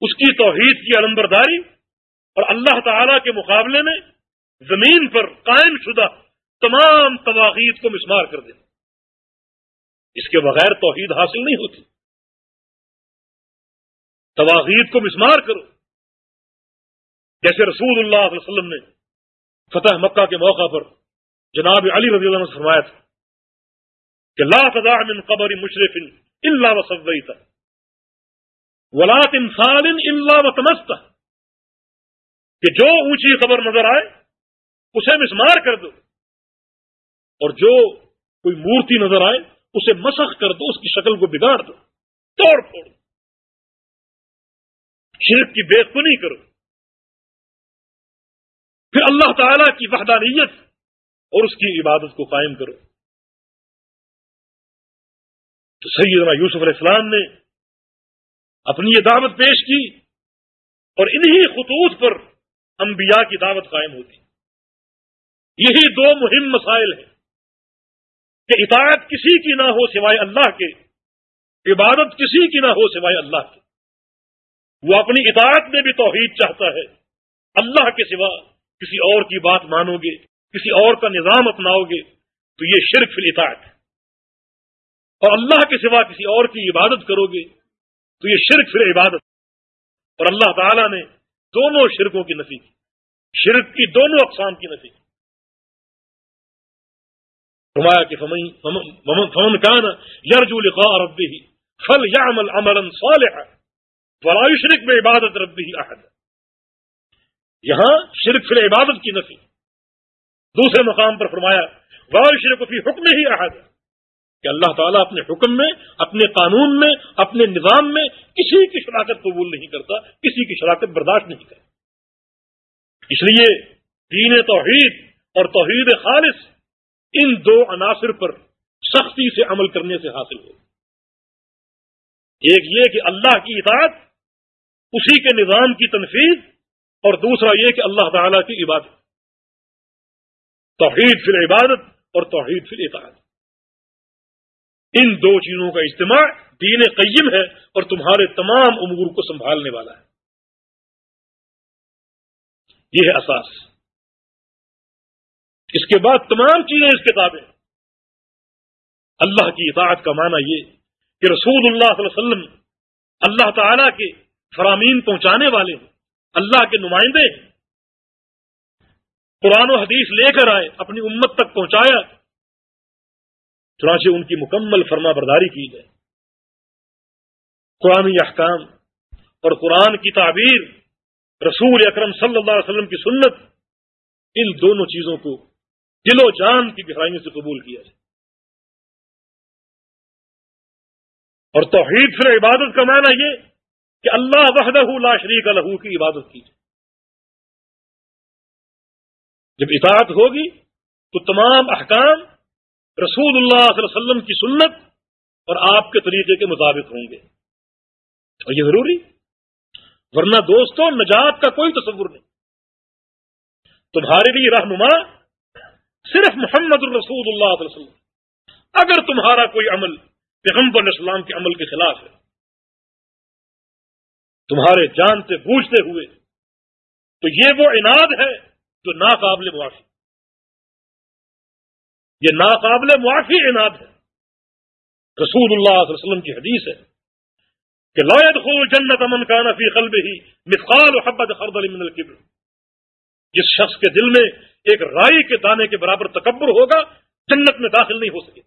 اس کی توحید کی علمبرداری اور اللہ تعالی کے مقابلے میں زمین پر قائم شدہ تمام تواغیر کو مسمار کر دینا۔ اس کے بغیر توحید حاصل نہیں ہوتی۔ تواغیر کو مسمار کرو۔ جیسے رسول اللہ علیہ وسلم نے فتح مکہ کے موقع پر جناب علی رضی اللہ عنہ نے فرمایا تھا کہ لا تدع من قبر مشرف الا وصویتا ولا تمثال الا وتمستا کہ جو اونچی خبر نظر آئے، اسے مسمار کر دو۔ اور جو کوئی مورتی نظر آئے، اسے مسخ کر دو، اس کی شکل کو بگاڑ دو۔ توڑ پھوڑ۔ دو شرک کی بے کنی کرو۔ پھر اللہ تعالی کی وحدانیت اور اس کی عبادت کو قائم کرو۔ تو سیدنا یوسف علیہ السلام نے اپنی یہ دعوت پیش کی اور انہی خطوط پر انبیاء کی دعوت قائم ہوتی۔ یہی دو مہم مسائل ہیں کہ اطاعت کسی کی نہ ہو سوائے اللہ کے، عبادت کسی کی نہ ہو سوائے اللہ کے۔ وہ اپنی اطاعت میں بھی توحید چاہتا ہے۔ اللہ کے سوا کسی اور کی بات مانو گے، کسی اور کا نظام اپناؤ گے، تو یہ شرک فی اطاعت اور اللہ کے سوا کسی اور کی عبادت کرو گے، تو یہ شرک فی عبادت اور اللہ تعالی نے دونوں شرکوں کی نفی کی۔ شرک کی دونوں اقسام کی نفی کی۔ فرمایا کہ فمن کان یرجو لقاء ربه فلیعمل عملا صالحا۔ ولا شرک میں عبادت ربه احد. یہاں شرک فی عبادت کی نفی. دوسرے مقام پر فرمایا واشر کو حکم ہی رہا کہ اللہ تعالیٰ اپنے حکم میں، اپنے قانون میں، اپنے نظام میں کسی کی شراکت قبول نہیں کرتا، کسی کی شراکت برداشت نہیں کرتا. اس لیے دین توحید اور توحید خالص ان دو عناصر پر سختی سے عمل کرنے سے حاصل ہو ایک یہ کہ اللہ کی اطاعت، اسی کے نظام کی تنفیذ، اور دوسرا یہ کہ اللہ تعالی کی عبادت۔ توحید فی عبادت اور توحید فی اطاعت ان دو چیزوں کا اجتماع دین قیم ہے اور تمہارے تمام امور کو سنبھالنے والا ہے۔ یہ ہے اساس۔ اس کے بعد تمام چیزیں اس کتابیں اللہ کی اطاعت کا معنی یہ۔ کہ رسول اللہ صلی اللہ علیہ وسلم اللہ تعالی کے فرامین پہنچانے والے ہیں، اللہ کے نمائندے ہیں۔ قرآن و حدیث لے کر آئے، اپنی امت تک پہنچایا۔ چنانچہ ان کی مکمل فرما برداری کی جائے قرآن احکام اور قرآن کی تعبیر، رسول اکرم صلی اللہ علیہ وسلم کی سنت، ان دونوں چیزوں کو دل و جان کی گہرائیوں سے قبول کیا جائے۔ اور توحید فر عبادت کا معنی یہ کہ اللہ وحدہ لا شریک لہو کی عبادت کی جائے۔ جب اطاعت ہوگی تو تمام احکام رسول اللہ صلی اللہ علیہ وسلم کی سنت اور آپ کے طریقے کے مطابق ہوں گے۔ اور یہ ضروری؟ ورنہ دوستوں نجات کا کوئی تصور نہیں۔ تمہارے لیے رہنما صرف محمد الرسول اللہ علیہ وسلم۔ اگر تمہارا کوئی عمل پیغمبر اسلام کے عمل کے خلاف ہے۔ تمہارے جانتے بوجھتے ہوئے تو یہ وہ اناد ہے جو ناقابل معافی۔ یہ ناقابل معافی انعد ہے۔ رسول اللہ صلی اللہ علیہ وسلم کی حدیث ہے کہ لوید خو جنت امن کا نفی قلب ہی مثقال حبت خردل من القبر جس شخص کے دل میں ایک رائی کے دانے کے برابر تکبر ہوگا، جنت میں داخل نہیں ہو سکے۔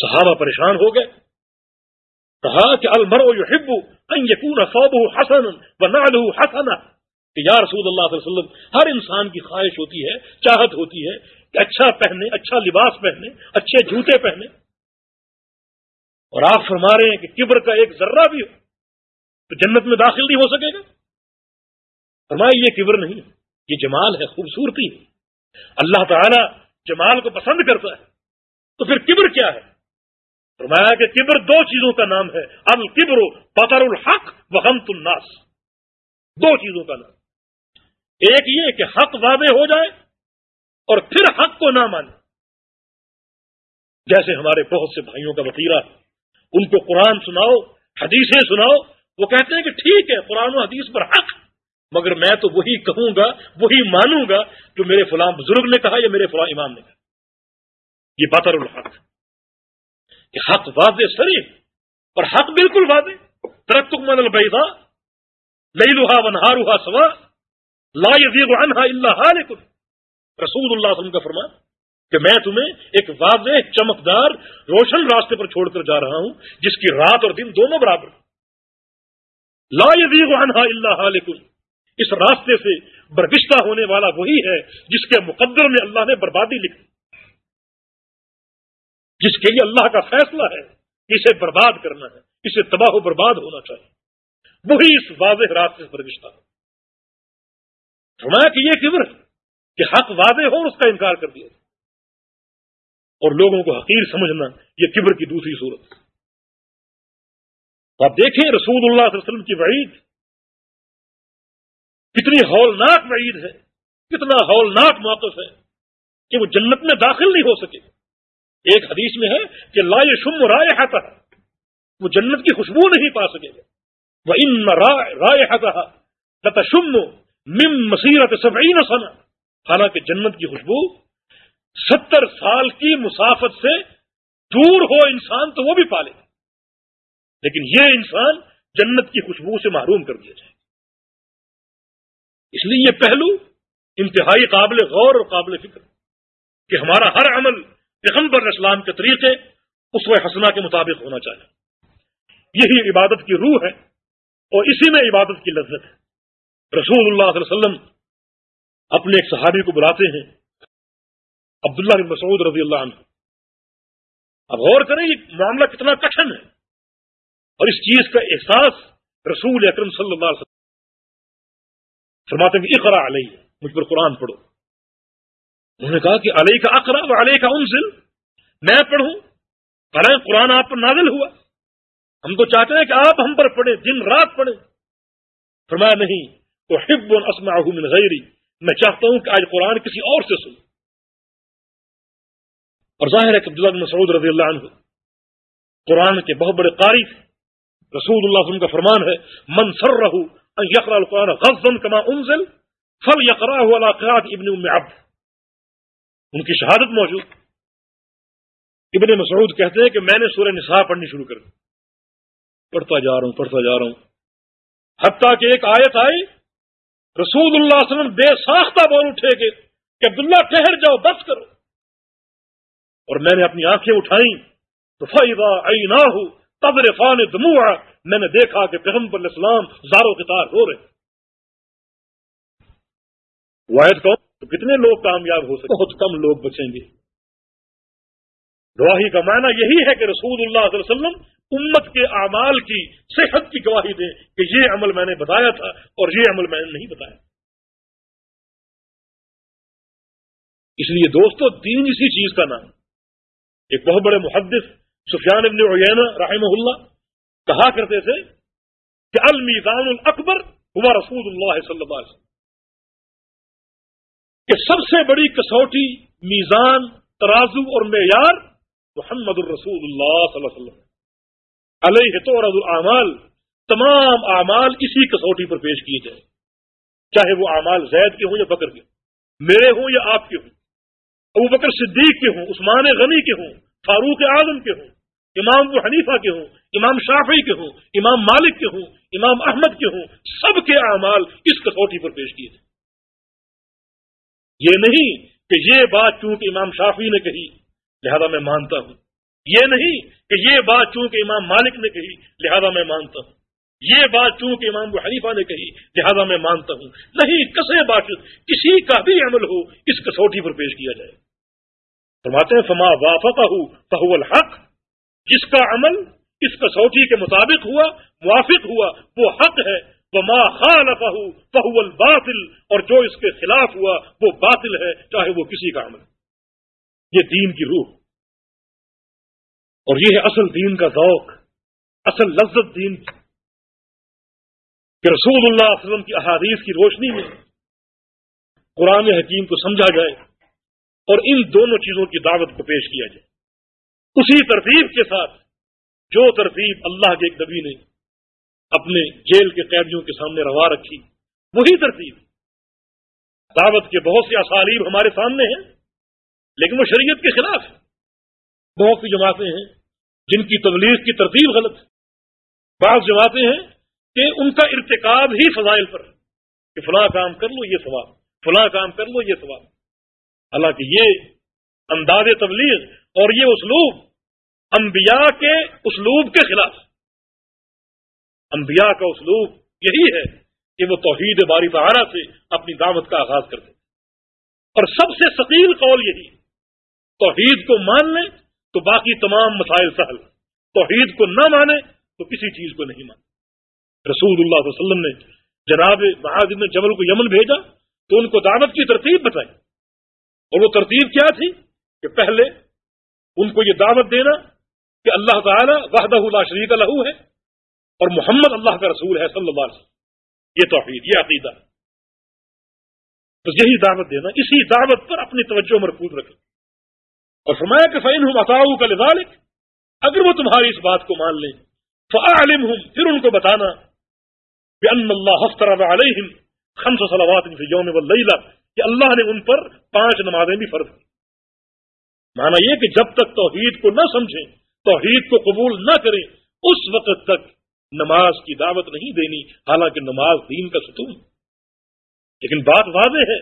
صحابہ پریشان ہو گئے۔ کہا کہ المر یحب ان یکون صوبہ حسن و نعلہ حسنہ کہ یا رسول اللہ صلی اللہ علیہ وسلم، ہر انسان کی خواہش ہوتی ہے، چاہت ہوتی ہے کہ اچھا پہنے اچھا لباس پہنے، اچھے جوتے پہنے۔ اور آپ فرما رہے ہیں کہ کبر کا ایک ذرہ بھی ہو، تو جنت میں داخل نہیں ہو سکے گا۔ فرمائے یہ کبر نہیں، یہ جمال ہے، خوبصورتی ہے۔ اللہ تعالی جمال کو پسند کرتا ہے۔ تو پھر کبر کیا ہے؟ فرمایا کہ کبر دو چیزوں کا نام ہے، الکبر بطر الحق وغمت الناس۔ دو چیزوں کا نام۔ ایک یہ کہ حق واضح ہو جائے اور پھر حق کو نہ مانے۔ جیسے ہمارے بہت سے بھائیوں کا وطیرہ ان کو قرآن سناؤ، حدیثیں سناؤ، وہ کہتے ہیں کہ ٹھیک ہے، قرآن و حدیث پر حق، مگر میں تو وہی کہوں گا، وہی مانوں گا جو میرے فلاں بزرگ نے کہا یا میرے فلاں امام نے کہا۔ یہ بطر الحق۔ کہ حق واضح سری اور حق بالکل واضح ترقم من البیضا لئی لوہا ونہاروہا سوا، لا یزیغ عنہا اللہ لیکن رسول اللہ علیہ وسلم کا فرمان، کہ میں تمہیں ایک واضح چمکدار، روشن راستے پر چھوڑ کر جا رہا ہوں، جس کی رات اور دن دونوں برابر۔ لا یزیغ عنہا اللہ لیکن اس راستے سے برگشتہ ہونے والا وہی ہے، جس کے مقدر میں اللہ نے بربادی لکھی جس کے لیے اللہ کا فیصلہ ہے، اسے برباد کرنا ہے، اسے تباہ و برباد ہونا چاہیے۔ وہی اس واضح راستے سے برگشتہ ہو فرمایا کہ یہ کبر کہ حق واضح ہو اس کا انکار کر دیا اور لوگوں کو حقیر سمجھنا یہ کبر کی دوسری صورت آپ دیکھیں رسول اللہ صلی اللہ علیہ وسلم کی وعید۔ کتنی ہولناک وعید ہے، کتنا ہولناک موقف ہے کہ وہ جنت میں داخل نہیں ہو سکے۔ ایک حدیث میں ہے کہ لا شم رائے ہے وہ جنت کی خوشبو نہیں پا سکے گا۔ وہ ان رائے ہے شم مم مسیرت سبعین سنا حالانکہ جنت کی خوشبو ستر سال کی مسافت سے دور ہو انسان تو وہ بھی پالے گا۔ لیکن یہ انسان جنت کی خوشبو سے محروم کر دیا جائے اس لیے یہ پہلو انتہائی قابل غور اور قابل فکر کہ ہمارا ہر عمل پیغمبر اسلام کے طریقے اس و حسنا کے مطابق ہونا چاہیے۔ یہی عبادت کی روح ہے اور اسی میں عبادت کی لذت ہے۔ رسول اللہ صلی اللہ علیہ وسلم اپنے ایک صحابی کو بلاتے ہیں، عبداللہ بن مسعود رضی اللہ عنہ۔ اب غور کریں، یہ معاملہ کتنا کٹن ہے۔ اور اس چیز کا احساس رسول اکرم صلی اللہ علیہ وسلم فرماتے ہیں اقرا علیہ، مجھ پر قرآن پڑھو۔ انہوں نے کہا کہ علیہ کا اقرا و علیہ کا انزل، میں پڑھوں۔ حالانکہ قرآن آپ پر نازل ہوا۔ ہم تو چاہتے ہیں کہ آپ ہم پر پڑھیں، دن رات پڑھیں۔ فرمایا نہیں تو حب اسما من غیری۔ میں چاہتا ہوں کہ آج قرآن کسی اور سے سن اور ظاہر ہے کہ عبداللہ بن مسعود رضی اللہ عنہ قرآن کے بہت بڑے قاری رسول اللہ علیہ وسلم کا فرمان ہے، من سر رہو یقرا القرآن غزن کما انزل فل یقرا قرات ابن ام عبد. ان کی شہادت موجود ابن مسعود کہتے ہیں کہ میں نے سورہ نساء پڑھنی شروع کر دی۔ پڑھتا جا رہا ہوں، پڑھتا جا رہا ہوں۔ حتیٰ کہ ایک آیت آئی رسول اللہ علیہ وسلم بے ساختہ بول اٹھے گے کہ عبداللہ ٹھہر جاؤ، بس کرو۔ اور میں نے اپنی آنکھیں اٹھائیں۔ تو فائدہ ائی نہ ہو تب دموع میں نے دیکھا کہ پیغمبر اسلام زاروں کے تار ہو رہے۔ واحد کون؟ تو کتنے لوگ کامیاب ہو سکتے بہت کم لوگ بچیں گے۔ گواہی کا معنی یہی ہے کہ رسول اللہ علیہ وسلم امت کے اعمال کی صحت کی گواہی دیں کہ یہ عمل میں نے بتایا تھا اور یہ عمل میں نے نہیں بتایا۔ اس لیے دوستو دین اسی چیز کا نام۔ ایک بہت بڑے محدث سفیان ابن عیینہ رحمہ اللہ کہا کرتے تھے کہ المیزان الاکبر ہوا رسول اللہ صلی اللہ علیہ وسلم۔ کہ سب سے بڑی کسوٹی، میزان، ترازو اور معیار محمد الرسول اللہ صلی اللہ علیہ وسلم علیہ تو رض العمال تمام اعمال اسی کسوٹی پر پیش کیے جائیں۔ چاہے وہ اعمال زید کے ہوں یا بکر کے ہوں، میرے ہوں یا آپ کے ہوں، ابو بکر صدیق کے ہوں، عثمان غنی کے ہوں، فاروق اعظم کے ہوں، امام ابو حنیفہ کے ہوں، امام شافی کے ہوں، امام مالک کے ہوں، امام احمد کے ہوں، سب کے اعمال اس کسوٹی پر پیش کیے تھے یہ نہیں کہ یہ بات چونکہ امام شافی نے کہی، لہذا میں مانتا ہوں۔ یہ نہیں کہ یہ بات چونکہ امام مالک نے کہی، لہذا میں مانتا ہوں۔ یہ بات چونکہ امام حنیفہ نے کہی، لہذا میں مانتا ہوں۔ نہیں کسے بات کسی کا بھی عمل ہو، اس کسوٹی پر پیش کیا جائے۔ فرماتے ہیں، فما وافق فہو الحق۔ جس کا عمل اس کسوٹی کے مطابق ہوا، موافق ہوا، وہ حق ہے۔ وہ ماں خان فہو الباطل، اور جو اس کے خلاف ہوا وہ باطل ہے، چاہے وہ کسی کا عمل۔ یہ دین کی روح۔ اور یہ ہے اصل دین کا ذوق، اصل لذت دین۔ کی کہ رسول اللہ علیہ وسلم کی احادیث کی روشنی میں قرآن حکیم کو سمجھا جائے اور ان دونوں چیزوں کی دعوت کو پیش کیا جائے۔ اسی ترتیب کے ساتھ جو ترتیب اللہ کے ایک نبی نے اپنے جیل کے قیدیوں کے سامنے روا رکھی۔ وہی ترتیب۔ دعوت کے بہت سے اسالیب ہمارے سامنے ہیں، لیکن وہ شریعت کے خلاف ہے بہت سی جماعتیں ہیں جن کی تبلیغ کی ترتیب غلط ہے۔ بعض جماعتیں ہیں کہ ان کا ارتکاب ہی فضائل پر کہ فلاں کام کر لو یہ سوال فلاں کام کر لو یہ سوال حالانکہ یہ انداز تبلیغ اور یہ اسلوب انبیاء کے اسلوب کے خلاف انبیاء کا اسلوب یہی ہے کہ وہ توحید باری بہارا سے اپنی دعوت کا آغاز کرتے اور سب سے ثقیل قول یہی توحید کو مان لیں تو باقی تمام مسائل سہل۔ توحید کو نہ مانے تو کسی چیز کو نہیں مانے۔ رسول اللہ علیہ وسلم نے جناب بہادر نے جمل کو یمن بھیجا تو ان کو دعوت کی ترتیب بتائی۔ اور وہ ترتیب کیا تھی؟ کہ پہلے ان کو یہ دعوت دینا کہ اللہ تعالی وحدہ اللہ شریک لہو ہے۔ اور محمد اللہ کا رسول ہے صلی اللہ علیہ وسلم۔ یہ توحید، یہ عقیدہ۔ بس یہی دعوت دینا، اسی دعوت پر اپنی توجہ مرکوز رکھے اور فرمایا کہ فعین ہوں اتاؤ کا لذالک اگر وہ تمہاری اس بات کو مان لیں۔ فعالم ہوں پھر ان کو بتانا کہ ان اللہ ہفتر علیہم خمس صلوات فی یوم واللیلہ کہ اللہ نے ان پر پانچ نمازیں بھی فرض کی۔ مانا یہ کہ جب تک توحید کو نہ سمجھیں، توحید کو قبول نہ کریں، اس وقت تک نماز کی دعوت نہیں دینی، حالانکہ نماز دین کا ستون۔ لیکن بات واضح ہے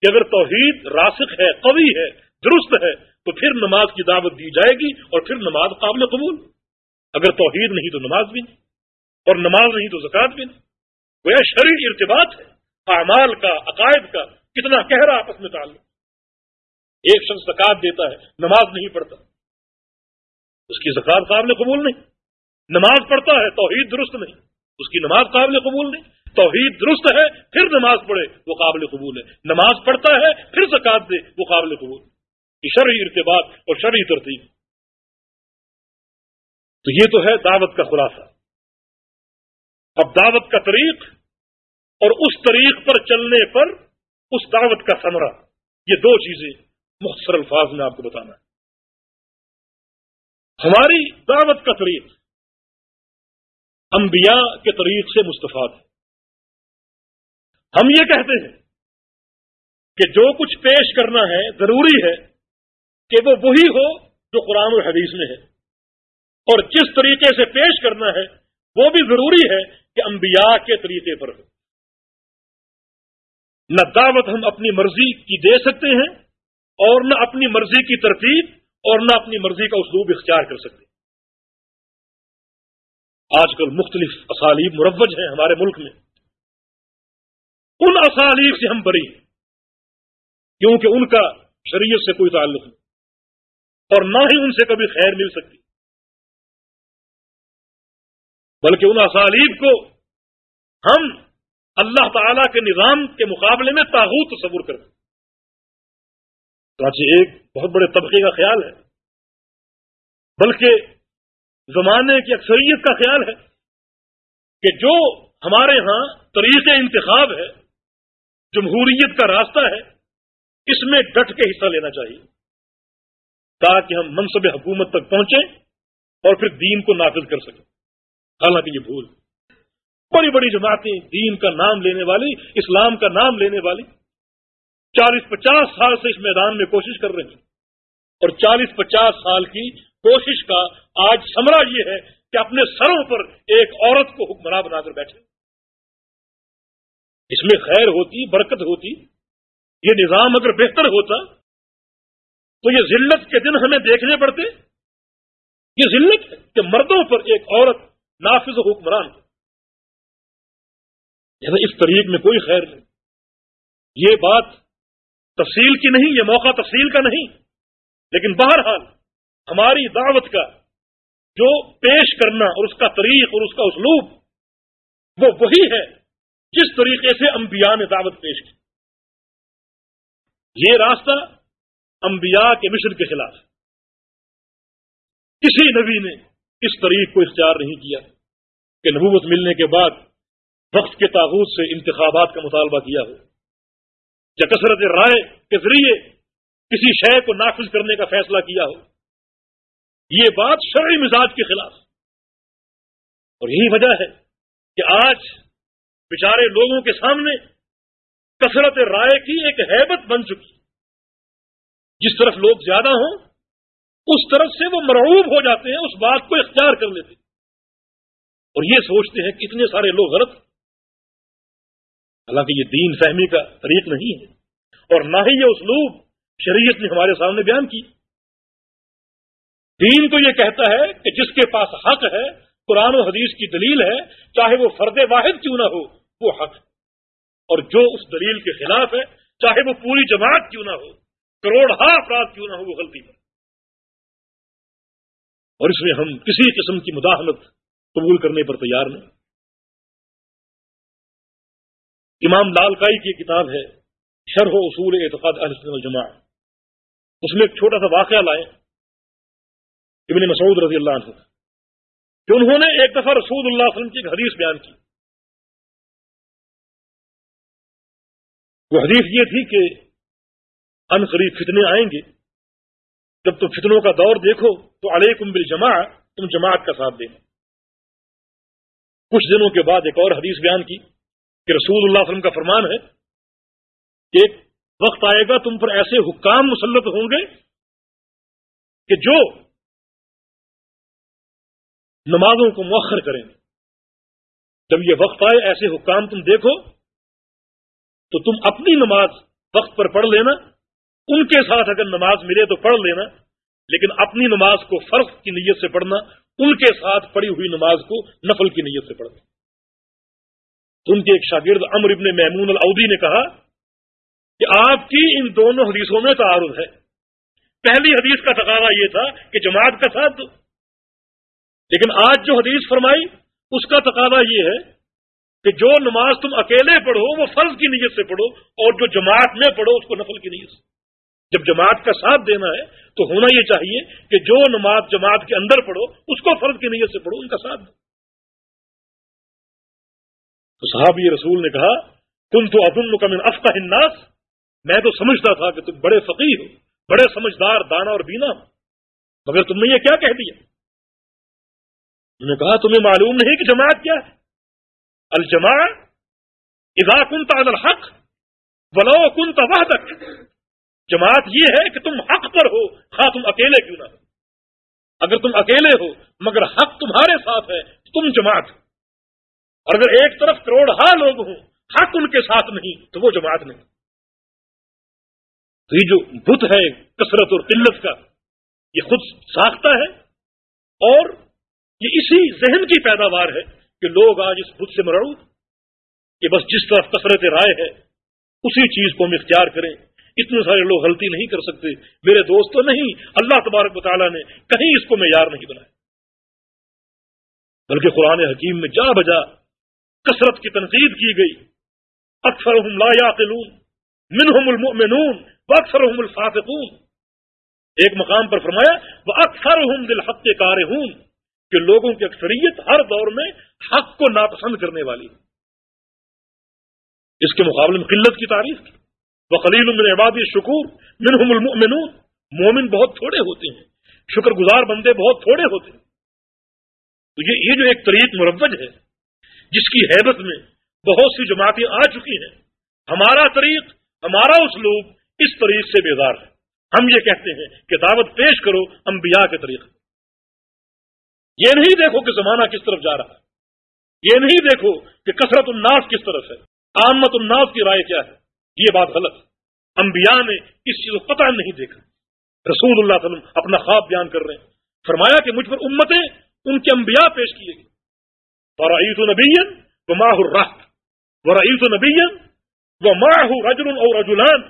کہ اگر توحید راسخ ہے، قوی ہے، درست ہے، تو پھر نماز کی دعوت دی جائے گی اور پھر نماز قابل قبول۔ اگر توحید نہیں تو نماز بھی نہیں، اور نماز نہیں تو زکوٰۃ بھی نہیں۔ وہ شریر ارتباط ہے۔ اعمال کا، عقائد کا، کتنا گہرا آپس میں تعلق۔ ایک شخص زکات دیتا ہے، نماز نہیں پڑھتا۔ اس کی زکات قابل قبول نہیں۔ نماز پڑھتا ہے، توحید درست نہیں۔ اس کی نماز قابل قبول نہیں۔ توحید درست ہے، پھر نماز پڑھے، وہ قابل قبول ہے۔ نماز پڑھتا ہے، پھر زکات دے، وہ قابل قبول شرعی ارتباط اور شرعی ترتیب۔ تو یہ تو ہے دعوت کا خلاصہ۔ اب دعوت کا طریق اور اس طریق پر چلنے پر اس دعوت کا ثمرہ۔ یہ دو چیزیں مختصر الفاظ میں آپ کو بتانا ہے۔ ہماری دعوت کا طریق انبیاء کے طریق سے مستفاد ہے ہم یہ کہتے ہیں کہ جو کچھ پیش کرنا ہے، ضروری ہے کہ وہ وہی ہو جو قرآن اور حدیث میں ہے۔ اور جس طریقے سے پیش کرنا ہے، وہ بھی ضروری ہے کہ انبیاء کے طریقے پر ہو۔ نہ دعوت ہم اپنی مرضی کی دے سکتے ہیں اور نہ اپنی مرضی کی ترتیب اور نہ اپنی مرضی کا اسلوب اختیار کر سکتے ہیں۔ آج کل مختلف اسالیب مروج ہیں ہمارے ملک میں۔ ان اسالیب سے ہم بری ہیں، کیونکہ ان کا شریعت سے کوئی تعلق نہیں، اور نہ ہی ان سے کبھی خیر مل سکتی۔ بلکہ ان اسالیب کو ہم اللہ تعالی کے نظام کے مقابلے میں تاغوت تصور کرتے ایک بہت بڑے طبقے کا خیال ہے، بلکہ زمانے کی اکثریت کا خیال ہے کہ جو ہمارے ہاں طریق انتخاب ہے، جمہوریت کا راستہ ہے، اس میں ڈٹ کے حصہ لینا چاہیے۔ تاکہ ہم منصب حکومت تک پہنچیں اور پھر دین کو نافذ کر سکیں۔ حالانکہ یہ بھول۔ بڑی بڑی جماعتیں دین کا نام لینے والی، اسلام کا نام لینے والی، چالیس پچاس سال سے اس میدان میں کوشش کر رہی ہیں۔ اور چالیس پچاس سال کی کوشش کا آج سمرا یہ ہے کہ اپنے سروں پر ایک عورت کو حکمراں بنا کر بیٹھے۔ اس میں خیر ہوتی، برکت ہوتی، یہ نظام اگر بہتر ہوتا، تو یہ ذلت کے دن ہمیں دیکھنے پڑتے۔ یہ ذلت ہے کہ مردوں پر ایک عورت نافذ حکمران یعنی اس طریق میں کوئی خیر نہیں۔ یہ بات تفصیل کی نہیں، یہ موقع تفصیل کا نہیں۔ لیکن بہرحال ہماری دعوت کا جو پیش کرنا اور اس کا طریق اور اس کا اسلوب، وہ وہی ہے جس طریقے سے انبیاء نے دعوت پیش کی۔ یہ راستہ انبیاء کے مشن کے خلاف کسی نبی نے اس طریق کو اختیار نہیں کیا کہ نبوت ملنے کے بعد وقت کے تاغوت سے انتخابات کا مطالبہ کیا ہو۔ یا کثرت رائے کے ذریعے کسی شے کو نافذ کرنے کا فیصلہ کیا ہو یہ بات شرعی مزاج کے خلاف۔ اور یہی وجہ ہے کہ آج بیچارے لوگوں کے سامنے کثرت رائے کی ایک حیبت بن چکی جس طرف لوگ زیادہ ہوں، اس طرف سے وہ مرعوب ہو جاتے ہیں، اس بات کو اختیار کر لیتے اور یہ سوچتے ہیں کہ اتنے سارے لوگ غلط حالانکہ یہ دین فہمی کا طریق نہیں ہے۔ اور نہ ہی یہ اسلوب شریعت نے ہمارے سامنے بیان کی۔ دین تو یہ کہتا ہے کہ جس کے پاس حق ہے، قرآن و حدیث کی دلیل ہے، چاہے وہ فرد واحد کیوں نہ ہو، وہ حق اور جو اس دلیل کے خلاف ہے، چاہے وہ پوری جماعت کیوں نہ ہو کروڑ ہا افراد کیوں نہ ہو وہ غلطی پر۔ اور اس میں ہم کسی قسم کی مداخلت قبول کرنے پر تیار نہیں۔ امام لال کائی کی کتاب ہے، شرح و اصول اعتقاد اہل الجماع اس میں ایک چھوٹا سا واقعہ لائے ابن مسعود رضی اللہ عنہ کہ انہوں نے ایک دفعہ رسول اللہ علیہ وسلم کی ایک حدیث بیان کی۔ وہ حدیث یہ تھی کہ ان قریب فتنے آئیں گے، جب تم فتنوں کا دور دیکھو تو علیکم بالجماع تم جماعت کا ساتھ دینا۔ کچھ دنوں کے بعد ایک اور حدیث بیان کی کہ رسول اللہ علیہ وسلم کا فرمان ہے کہ ایک وقت آئے گا تم پر ایسے حکام مسلط ہوں گے کہ جو نمازوں کو مؤخر کریں گے۔ جب یہ وقت آئے، ایسے حکام تم دیکھو، تو تم اپنی نماز وقت پر پڑھ لینا۔ ان کے ساتھ اگر نماز ملے تو پڑھ لینا، لیکن اپنی نماز کو فرق کی نیت سے پڑھنا، ان کے ساتھ پڑھی ہوئی نماز کو نفل کی نیت سے پڑھنا۔ تو ان کے ایک شاگرد امر ابن محمون العودی نے کہا کہ آپ کی ان دونوں حدیثوں میں تعارض ہے۔ پہلی حدیث کا تقاضا یہ تھا کہ جماعت کا ساتھ دو لیکن آج جو حدیث فرمائی، اس کا تقاضا یہ ہے کہ جو نماز تم اکیلے پڑھو، وہ فرض کی نیت سے پڑھو اور جو جماعت میں پڑھو، اس کو نفل کی نیت سے۔ جب جماعت کا ساتھ دینا ہے، تو ہونا یہ چاہیے کہ جو نماز جماعت کے اندر پڑھو، اس کو فرض کی نیت سے پڑھو، ان کا ساتھ دو۔ تو صاحب یہ رسول نے کہا تم تو عدم کا من افتا الناس میں تو سمجھتا تھا کہ تم بڑے فقیر ہو، بڑے سمجھدار دانا اور بینا ہو۔ مگر تم نے یہ کیا کہہ دیا؟ انہوں نے کہا، تمہیں معلوم نہیں کہ جماعت کیا ہے؟ الجماع اذا کنت علی الحق ولو کنت وحدک جماعت یہ ہے کہ تم حق پر ہو. خواہ تم اکیلے کیوں نہ ہو؟ اگر تم اکیلے ہو، مگر حق تمہارے ساتھ ہے تم جماعت ہو۔ اور اگر ایک طرف کروڑ ہاں لوگ ہوں، حق ان کے ساتھ نہیں، تو وہ جماعت نہیں۔ تو یہ جو بت ہے، کثرت اور قلت کا، یہ خود ساختہ ہے اور یہ اسی ذہن کی پیداوار ہے کہ لوگ آج اس بت سے مرڑو کہ بس جس طرف کثرت رائے ہے، اسی چیز کو ہم اختیار کریں۔ اتنے سارے لوگ غلطی نہیں کر سکتے۔ میرے دوست تو نہیں، اللہ تبارک مطالعہ نے کہیں اس کو معیار نہیں بنایا۔ بلکہ قرآن حکیم میں جا بجا کثرت کی تنقید کی گئی۔ اکثر لا یاقلون، منہم المؤمنون اکثر الفاطقون ایک مقام پر فرمایا وہ اکثر دل حق کار ہوں کہ لوگوں کی اکثریت ہر دور میں حق کو ناپسند کرنے والی اس کے مقابلے میں قلت کی تعریف کی۔ وہ خلیل من عبادی شکور منہم المؤمنون۔ مومن بہت تھوڑے ہوتے ہیں۔ شکر گزار بندے بہت تھوڑے ہوتے ہیں۔ تو یہ جو ایک طریق مروج ہے، جس کی حیبت میں بہت سی جماعتیں آ چکی ہیں، ہمارا طریق، ہمارا اسلوب اس طریق سے بیدار ہے۔ ہم یہ کہتے ہیں کہ دعوت پیش کرو انبیاء کے طریقے۔ یہ نہیں دیکھو کہ زمانہ کس طرف جا رہا ہے۔ یہ نہیں دیکھو کہ کثرت الناس کس طرف ہے۔ آمت الناس کی رائے کیا ہے؟ یہ بات غلط ہے۔ انبیاء نے اس چیز کو پتہ نہیں دیکھا۔ رسول اللہ علیہ وسلم اپنا خواب بیان کر رہے ہیں۔ فرمایا کہ مجھ پر امتیں ان کے انبیاء پیش کیے گئے۔ ورعیت نبین و ماہ الرحت ورعیت نبین و ماہ رجل او رجلان۔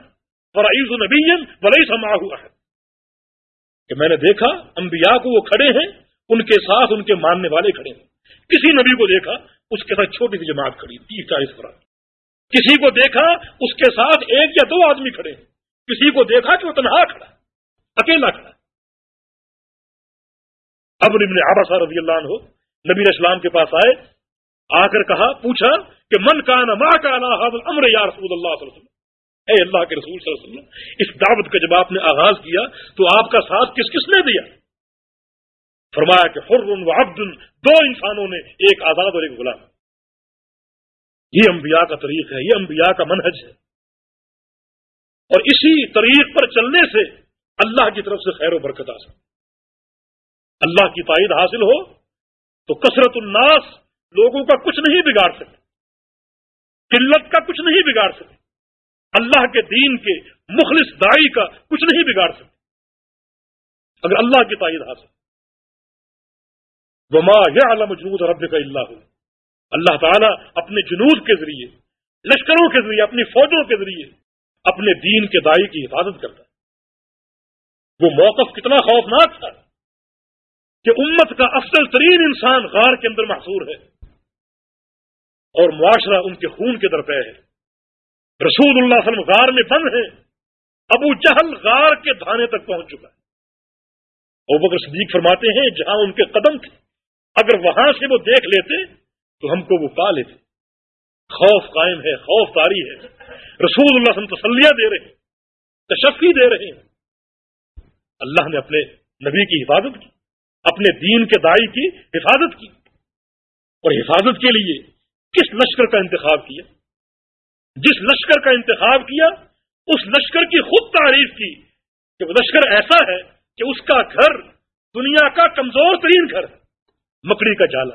ورعیت نبین ولیس ماہ احد۔ کہ میں نے دیکھا انبیاء کو وہ کھڑے ہیں ان کے ساتھ ان کے ماننے والے کھڑے ہیں کسی نبی کو دیکھا، اس کے ساتھ چھوٹی سی جماعت کھڑی تیس چالیس فرق کسی کو دیکھا، اس کے ساتھ ایک یا دو آدمی کھڑے ہیں کسی کو دیکھا کہ وہ تنہا کھڑا اکیلا کھڑا اب ابن عباس رضی اللہ عنہ نبی اسلام کے پاس آئے، آ کر کہا، پوچھا کہ من کا نما کا امر یا رسول اللہ صلی اللہ علیہ وسلم؟ اے اللہ کے رسول صلی اللہ علیہ وسلم، اس دعوت کا جب آپ نے آغاز کیا، تو آپ کا ساتھ کس کس نے دیا؟ فرمایا کہ حر و عبد، دو انسانوں نے، ایک آزاد اور ایک غلام۔ یہ انبیاء کا طریق ہے، یہ انبیاء کا منہج ہے۔ اور اسی طریق پر چلنے سے اللہ کی طرف سے خیر و برکت آ سکتی۔ اللہ کی تائید حاصل ہو تو کثرت الناس لوگوں کا کچھ نہیں بگاڑ سکے۔ قلت کا کچھ نہیں بگاڑ سکے۔ اللہ کے دین کے مخلص دائی کا کچھ نہیں بگاڑ سکے۔ اگر اللہ کی تائید حاصل وما یا علم جنود رب کا اللہ ہو اللہ تعالیٰ اپنے جنود کے ذریعے، لشکروں کے ذریعے، اپنی فوجوں کے ذریعے اپنے دین کے دائی کی حفاظت کرتا ہے۔ وہ موقف کتنا خوفناک تھا کہ امت کا افضل ترین انسان غار کے اندر محصور ہے اور معاشرہ ان کے خون کے درپے ہے۔ رسول اللہ صلی اللہ علیہ وسلم غار میں بند ہے ابو جہل غار کے دھانے تک پہنچ چکا ہے۔ اور بکر صدیق فرماتے ہیں جہاں ان کے قدم تھے۔ اگر وہاں سے وہ دیکھ لیتے تو ہم کو وہ پا لیتے۔ خوف قائم ہے، خوف تاری ہے۔ رسول اللہ صلی تسلیہ دے رہے ہیں، تشفی دے رہے ہیں۔ اللہ نے اپنے نبی کی حفاظت کی، اپنے دین کے دائی کی حفاظت کی۔ اور حفاظت کے لیے کس لشکر کا انتخاب کیا؟ جس لشکر کا انتخاب کیا، اس لشکر کی خود تعریف کی کہ وہ لشکر ایسا ہے کہ اس کا گھر دنیا کا کمزور ترین گھر ہے۔ مکڑی کا جالا۔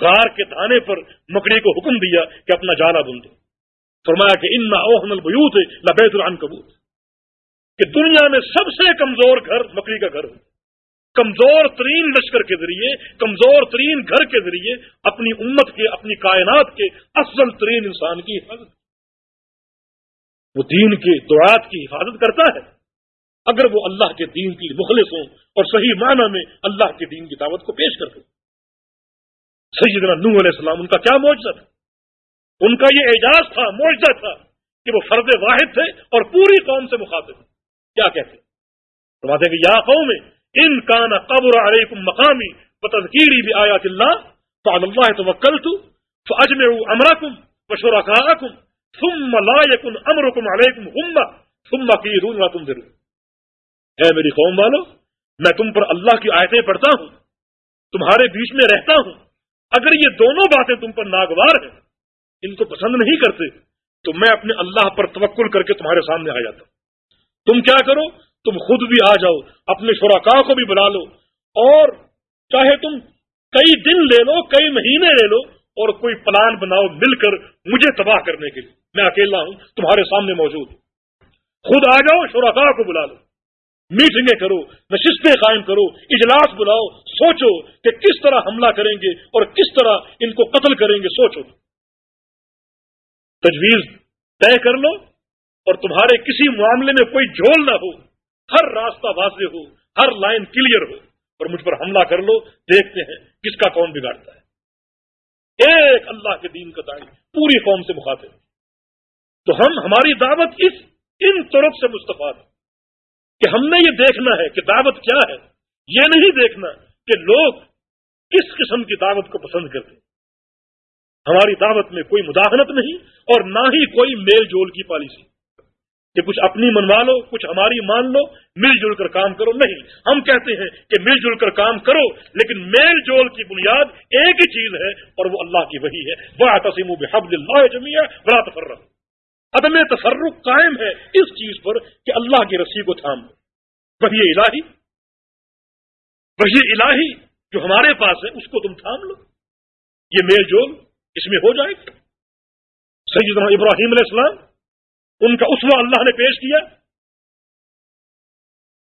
غار کے دانے پر مکڑی کو حکم دیا کہ اپنا جالا بن دو فرمایا کہ ان اوہن البیوت لبیت العن کبوت کہ دنیا میں سب سے کمزور گھر مکڑی کا گھر ہو۔ کمزور ترین لشکر کے ذریعے، کمزور ترین گھر کے ذریعے اپنی امت کے، اپنی کائنات کے افضل ترین انسان کی حفاظت۔ وہ دین کے دعات کی حفاظت کرتا ہے۔ اگر وہ اللہ کے دین کی مخلص ہوں اور صحیح معنی میں اللہ کے دین کی دعوت کو پیش کرتے سیدنا نوح علیہ السلام، ان کا کیا معجزہ تھا؟ ان کا یہ اعجاز تھا، معجزہ تھا کہ وہ فرد واحد تھے اور پوری قوم سے مخاطب کیا کہتے فرماتے کہ یا قوم، ان کا قبر علیکم مقامی بتذکیری بھی آیات اللہ فعل اللہ توکلت فاجمعوا امرکم وشرکاءکم، ثم لا يكن امركم عليكم غمہ، ثم كيدون لا تنذرون اے میری قوم والو، میں تم پر اللہ کی آیتیں پڑھتا ہوں، تمہارے بیچ میں رہتا ہوں۔ اگر یہ دونوں باتیں تم پر ناگوار ہیں، ان کو پسند نہیں کرتے، تو میں اپنے اللہ پر توکل کر کے تمہارے سامنے آ جاتا ہوں۔ تم کیا کرو؟ تم خود بھی آ جاؤ، اپنے شرکا کو بھی بلا لو۔ اور چاہے تم کئی دن لے لو، کئی مہینے لے لو، اور کوئی پلان بناؤ مل کر مجھے تباہ کرنے کے لیے۔ میں اکیلا ہوں، تمہارے سامنے موجود ہوں۔ خود آ جاؤ شرکا کو بلا لو۔ میٹنگیں کرو، نشستیں قائم کرو، اجلاس بلاؤ، سوچو کہ کس طرح حملہ کریں گے اور کس طرح ان کو قتل کریں گے، سوچو۔ تجویز طے کر لو اور تمہارے کسی معاملے میں کوئی جھول نہ ہو، ہر راستہ واضح ہو، ہر لائن کلیئر ہو اور مجھ پر حملہ کر لو، دیکھتے ہیں کس کا کون بگاڑتا ہے۔ ایک اللہ کے دین کا تعلیم پوری قوم سے مخاطب۔ تو ہم، ہماری دعوت اس ان طرف سے مستفاد ہے۔ کہ ہم نے یہ دیکھنا ہے کہ دعوت کیا ہے۔ یہ نہیں دیکھنا کہ لوگ کس قسم کی دعوت کو پسند کرتے ہماری دعوت میں کوئی مداحنت نہیں اور نہ ہی کوئی میل جول کی پالیسی۔ کہ کچھ اپنی منوا لو، کچھ ہماری مان لو مل جل کر کام کرو۔ نہیں، ہم کہتے ہیں کہ مل جل کر کام کرو، لیکن میل جول کی بنیاد ایک ہی چیز ہے اور وہ اللہ کی وہی ہے۔ بڑا تسیم بحب اللہ جمعہ بڑا تفرق عدم تفرق قائم ہے اس چیز پر کہ اللہ کی رسی کو تھام لو وہی الہی۔ وہی الہی جو ہمارے پاس ہے، اس کو تم تھام لو۔ یہ میل جول اس میں ہو جائے گا۔ سیدنا ابراہیم علیہ السلام، ان کا اسوا اللہ نے پیش کیا۔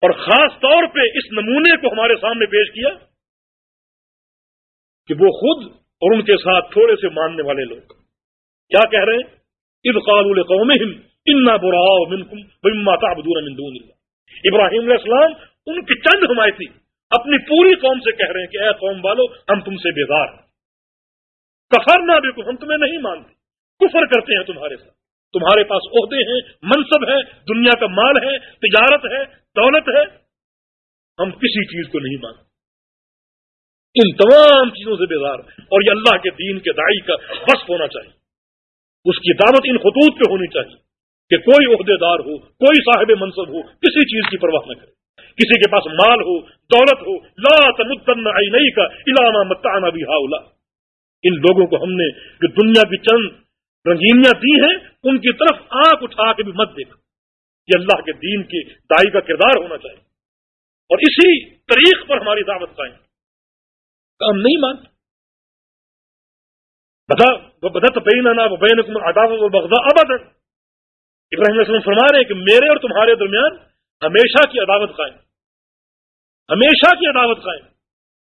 اور خاص طور پہ اس نمونے کو ہمارے سامنے پیش کیا کہ وہ خود اور ان کے ساتھ تھوڑے سے ماننے والے لوگ۔ کیا کہہ رہے ہیں؟ اب قالول قوم انا برا بما تعبدون من دون اللہ ابراہیم علیہ السلام ان کی چند حمایتی اپنی پوری قوم سے کہہ رہے ہیں کہ اے قوم والو، ہم تم سے بیدار ہیں۔ کفر نہ بھی ہم تمہیں نہیں مانتے۔ کفر کرتے ہیں تمہارے ساتھ۔ تمہارے پاس عہدے ہیں، منصب ہے دنیا کا مال ہے، تجارت ہے، دولت ہے۔ ہم کسی چیز کو نہیں مانتے۔ ان تمام چیزوں سے بیدار اور یہ اللہ کے دین کے دائی کا وصف ہونا چاہیے۔ اس کی دعوت ان خطوط پہ ہونی چاہیے کہ کوئی عہدے دار ہو، کوئی صاحب منصب ہو، کسی چیز کی پرواہ نہ کرے۔ کسی کے پاس مال ہو، دولت ہو، لا تمدن عینئی کا علامہ متانہ بھی ہاؤلا۔ ان لوگوں کو ہم نے جو دنیا کی چند رنگینیاں دی ہیں، ان کی طرف آنکھ اٹھا کے بھی مت دیکھا۔ یہ اللہ کے دین کے دائی کا کردار ہونا چاہیے۔ اور اسی طریق پر ہماری دعوت قائم۔ ہم نہیں مانتے۔ بدت بینا بین عداوت و بغضا ابد ابراہیم علیہ وسلم فرما رہے ہیں کہ میرے اور تمہارے درمیان ہمیشہ کی عداوت قائم۔ ہمیشہ کی عداوت قائم۔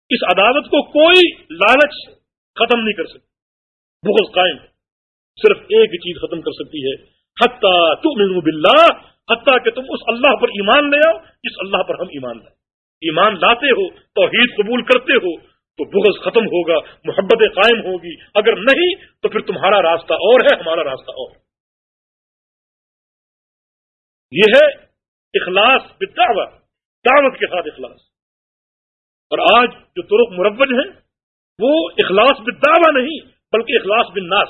اس عداوت کو کوئی لالچ ختم نہیں کر سکتی۔ بغض قائم۔ صرف ایک ہی چیز ختم کر سکتی ہے۔ حتیٰ تم باللہ، حتیٰ کہ تم اس اللہ پر ایمان لے آؤ، جس اللہ پر ہم ایمان لائیں ایمان لاتے ہو، توحید قبول کرتے ہو تو بغض ختم ہوگا، محبت قائم ہوگی۔ اگر نہیں، تو پھر تمہارا راستہ اور ہے، ہمارا راستہ اور۔ یہ ہے اخلاص بدعوت دعوت کے ساتھ اخلاص۔ اور آج جو ترک مربج ہیں، وہ اخلاص بالدعوہ نہیں، بلکہ اخلاص بالناس۔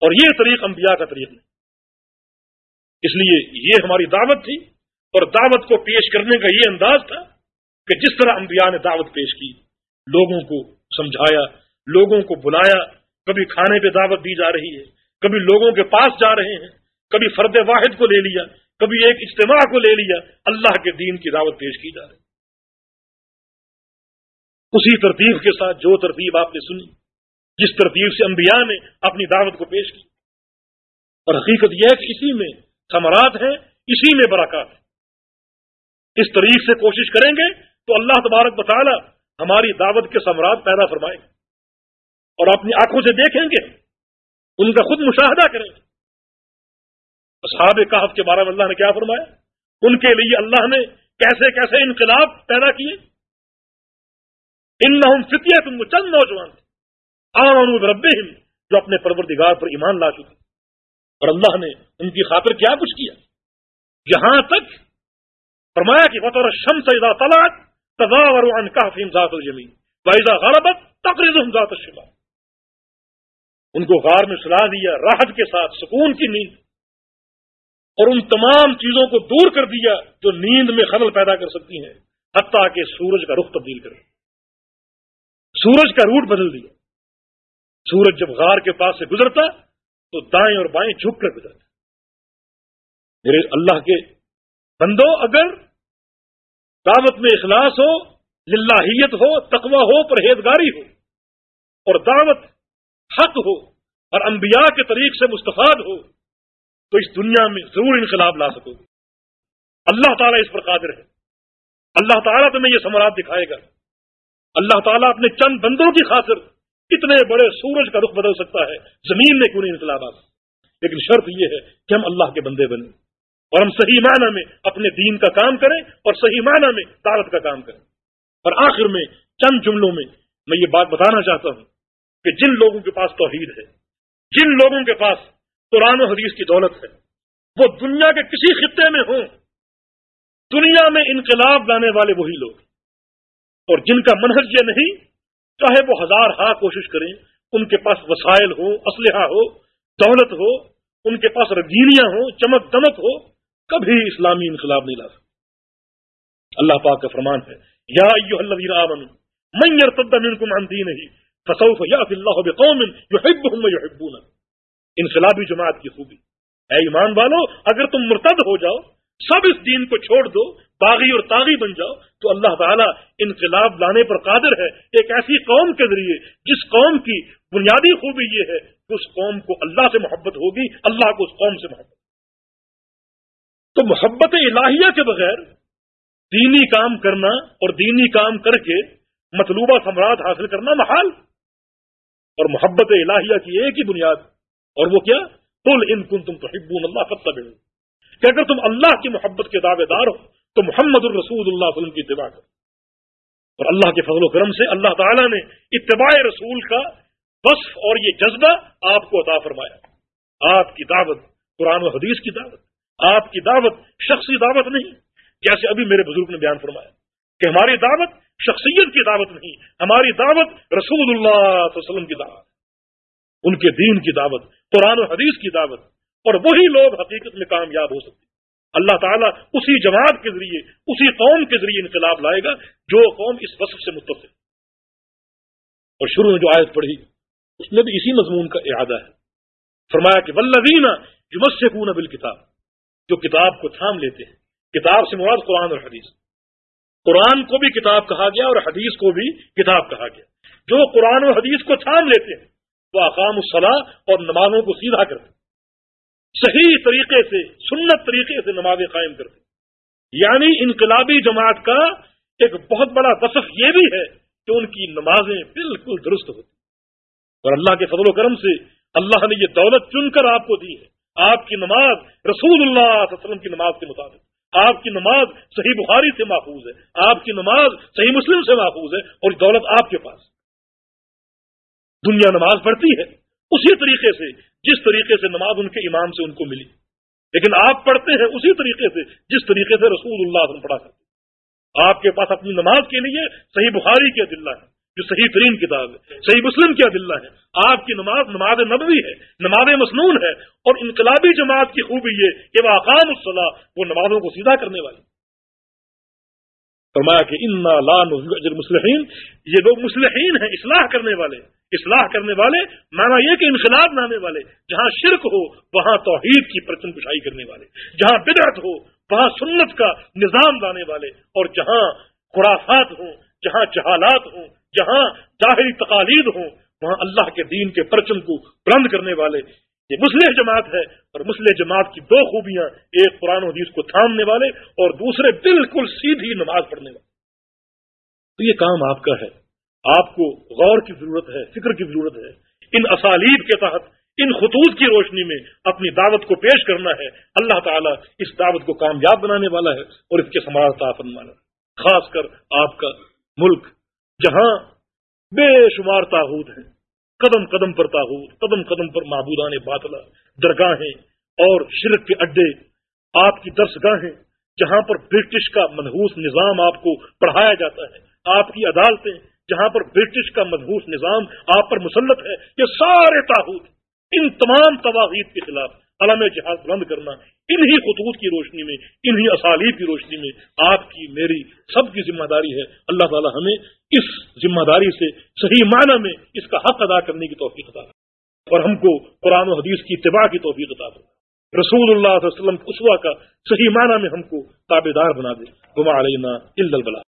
اور یہ طریق انبیاء کا طریق نہیں۔ اس لیے یہ ہماری دعوت تھی، اور دعوت کو پیش کرنے کا یہ انداز تھا کہ جس طرح انبیاء نے دعوت پیش کی، لوگوں کو سمجھایا، لوگوں کو بلایا، کبھی کھانے پہ دعوت دی جا رہی ہے، کبھی لوگوں کے پاس جا رہے ہیں، کبھی فرد واحد کو لے لیا، کبھی ایک اجتماع کو لے لیا، اللہ کے دین کی دعوت پیش کی جا رہی اسی ترتیب کے ساتھ جو ترتیب آپ نے سنی، جس ترتیب سے انبیاء نے اپنی دعوت کو پیش کی۔ اور حقیقت یہ ہے کہ اسی میں ثمرات ہیں، اسی میں براکات ہے اس طریق سے کوشش کریں گے تو اللہ تبارک بطالہ ہماری دعوت کے ثمرات پیدا فرمائیں گے اور اپنی آنکھوں سے دیکھیں گے، ان کا خود مشاہدہ کریں گے۔ اصحاب کہف کے بارے میں اللہ نے کیا فرمایا؟ ان کے لیے اللہ نے کیسے کیسے انقلاب پیدا کیے؟ ان فتیہ تم چند نوجوان تھے۔ آن رب جو اپنے پروردگار پر ایمان لا چکے۔ اور اللہ نے ان کی خاطر کیا کچھ کیا؟ یہاں تک فرمایا کہ بطور شم سیدا طلاق تضاور عن کافیم ذات الجمین ویزا غربت تقریر ذات الشبا ان کو غار میں سلا دیا راحت کے ساتھ، سکون کی نیند. اور ان تمام چیزوں کو دور کر دیا جو نیند میں خلل پیدا کر سکتی ہیں، حتیٰ کہ سورج کا رخ تبدیل کرے. سورج کا روٹ بدل دیا. سورج جب غار کے پاس سے گزرتا، تو دائیں اور بائیں جھک کر گزرتا. میرے اللہ کے بندو، اگر دعوت میں اخلاص ہو، للہیت ہو، تقوی ہو، پرہیزگاری ہو۔ اور دعوت حق ہو اور انبیاء کے طریق سے مستفاد ہو، تو اس دنیا میں ضرور انقلاب لا سکو گے۔ اللہ تعالیٰ اس پر قادر ہے۔ اللہ تعالیٰ تمہیں یہ سمراٹ دکھائے گا۔ اللہ تعالیٰ اپنے چند بندوں کی خاطر اتنے بڑے سورج کا رخ بدل سکتا ہے، زمین میں کیوں نہیں انقلاب آ لیکن شرط یہ ہے کہ ہم اللہ کے بندے بنیں۔ اور ہم صحیح معنی میں اپنے دین کا کام کریں اور صحیح معنی میں دعوت کا کام کریں۔ اور آخر میں چند جملوں میں میں یہ بات بتانا چاہتا ہوں کہ جن لوگوں کے پاس توحید ہے، جن لوگوں کے پاس قرآن و حدیث کی دولت ہے، وہ دنیا کے کسی خطے میں ہوں، دنیا میں انقلاب لانے والے وہی لوگ اور جن کا منحج یہ نہیں، چاہے وہ ہزار ہاں کوشش کریں، ان کے پاس وسائل ہو اسلحہ ہو، دولت ہو، ان کے پاس رگینیاں ہوں، چمک دمک ہو کبھی اسلامی انقلاب نہیں لا سکتے اللہ پاک کا فرمان ہے، یا انقلابی جماعت کی خوبی۔ اے ایمان والو، اگر تم مرتد ہو جاؤ، سب اس دین کو چھوڑ دو، باغی اور تاغی بن جاؤ، تو اللہ تعالیٰ انقلاب لانے پر قادر ہے۔ ایک ایسی قوم کے ذریعے، جس قوم کی بنیادی خوبی یہ ہے کہ اس قوم کو اللہ سے محبت ہوگی، اللہ کو اس قوم سے محبت۔ تو محبت الہیہ کے بغیر دینی کام کرنا اور دینی کام کر کے مطلوبہ سمراٹ حاصل کرنا محال۔ اور محبت الہیہ کی ایک ہی بنیاد، اور وہ کیا؟ کل ان کن تم تو اللہ فتح کہ اگر تم اللہ کی محبت کے دعوے دار ہو، تو محمد الرسول اللہ وسلم کی اتباع کرو۔ اور اللہ کے فضل و کرم سے اللہ تعالیٰ نے اتباع رسول کا وصف اور یہ جذبہ آپ کو عطا فرمایا۔ آپ کی دعوت، قرآن و حدیث کی دعوت۔ آپ کی دعوت شخصی دعوت نہیں، جیسے ابھی میرے بزرگ نے بیان فرمایا کہ ہماری دعوت شخصیت کی دعوت نہیں، ہماری دعوت رسول اللہ علیہ وسلم کی دعوت، ان کے دین کی دعوت، قرآن و حدیث کی دعوت، اور وہی لوگ حقیقت میں کامیاب ہو سکتے اللہ تعالیٰ اسی جماعت کے ذریعے، اسی قوم کے ذریعے انقلاب لائے گا جو قوم اس وصف سے متصل اور شروع میں جو آیت پڑھی، اس میں بھی اسی مضمون کا ارادہ ہے۔ فرمایا کہ ولوین جو مس سے بل کتاب جو کتاب کو تھام لیتے ہیں۔ کتاب سے مراد قرآن اور حدیث۔ قرآن کو بھی کتاب کہا گیا اور حدیث کو بھی کتاب کہا گیا۔ جو قرآن اور حدیث کو تھام لیتے ہیں، وہ اقام الصلاح اور نمازوں کو سیدھا کرتے ہیں۔ صحیح طریقے سے، سنت طریقے سے نمازیں قائم کرتے یعنی انقلابی جماعت کا ایک بہت بڑا وصف یہ بھی ہے کہ ان کی نمازیں بالکل درست ہوتی اور اللہ کے فضل و کرم سے اللہ نے یہ دولت چن کر آپ کو دی ہے۔ آپ کی نماز رسول اللہ علیہ وسلم کی نماز کے مطابق آپ کی نماز صحیح بخاری سے محفوظ ہے۔ آپ کی نماز صحیح مسلم سے محفوظ ہے اور دولت آپ کے پاس دنیا نماز پڑھتی ہے۔ اسی طریقے سے جس طریقے سے نماز ان کے امام سے ان کو ملی۔ لیکن آپ پڑھتے ہیں اسی طریقے سے جس طریقے سے رسول اللہ پڑھا کرتے آپ کے پاس اپنی نماز کے لیے صحیح بخاری کے دلہ ہے۔ جو صحیح ترین کتاب ہے۔ صحیح مسلم کیا دلہ ہے؟ آپ کی نماز نماز نبوی ہے، نماز مصنون ہے، اور انقلابی جماعت کی خوبی یہ کہ وہ اقام الصلاح وہ نمازوں کو سیدھا کرنے والی۔ فرمایا کہ ان مسلحین یہ لوگ مسلحین ہیں، اصلاح کرنے والے۔ اصلاح کرنے والے مانا یہ کہ انقلاب لانے والے۔ جہاں شرک ہو، وہاں توحید کی پرچن کشائی کرنے والے۔ جہاں بدعت ہو، وہاں سنت کا نظام لانے والے۔ اور جہاں خرافات ہوں، جہاں جہالات ہوں جہاں ظاہری تقالید ہوں، وہاں اللہ کے دین کے پرچم کو بلند کرنے والے یہ مسلح جماعت ہے اور مسلح جماعت کی دو خوبیاں، ایک قرآن حدیث کو تھامنے والے اور دوسرے بالکل سیدھی نماز پڑھنے والے۔ تو یہ کام آپ کا ہے۔ آپ کو غور کی ضرورت ہے، فکر کی ضرورت ہے۔ ان اسالیب کے تحت، ان خطوط کی روشنی میں اپنی دعوت کو پیش کرنا ہے۔ اللہ تعالیٰ اس دعوت کو کامیاب بنانے والا ہے اور اس کے سماج والا خاص کر آپ کا ملک جہاں بے شمار تاحود ہیں، قدم قدم پر تاحود قدم قدم پر معبودان باطلا درگاہیں اور شرک کے اڈے آپ کی درس گاہیں جہاں پر برٹش کا منحوس نظام آپ کو پڑھایا جاتا ہے، آپ کی عدالتیں، جہاں پر برٹش کا منحوس نظام آپ پر مسلط ہے، یہ سارے تاحود ان تمام تواحید کے خلاف علم جہاز بلند کرنا انہی خطوط کی روشنی میں، انہی اسالیب کی روشنی میں آپ کی میری سب کی ذمہ داری ہے۔ اللہ تعالی ہمیں اس ذمہ داری سے صحیح معنی میں اس کا حق ادا کرنے کی توفیق عطا اور ہم کو قرآن و حدیث کی اتباع کی توفیق عطا دو رسول اللہ علیہ وسلم اسوا کا صحیح معنی میں ہم کو تابے دار بنا دے۔ گما علینا البلا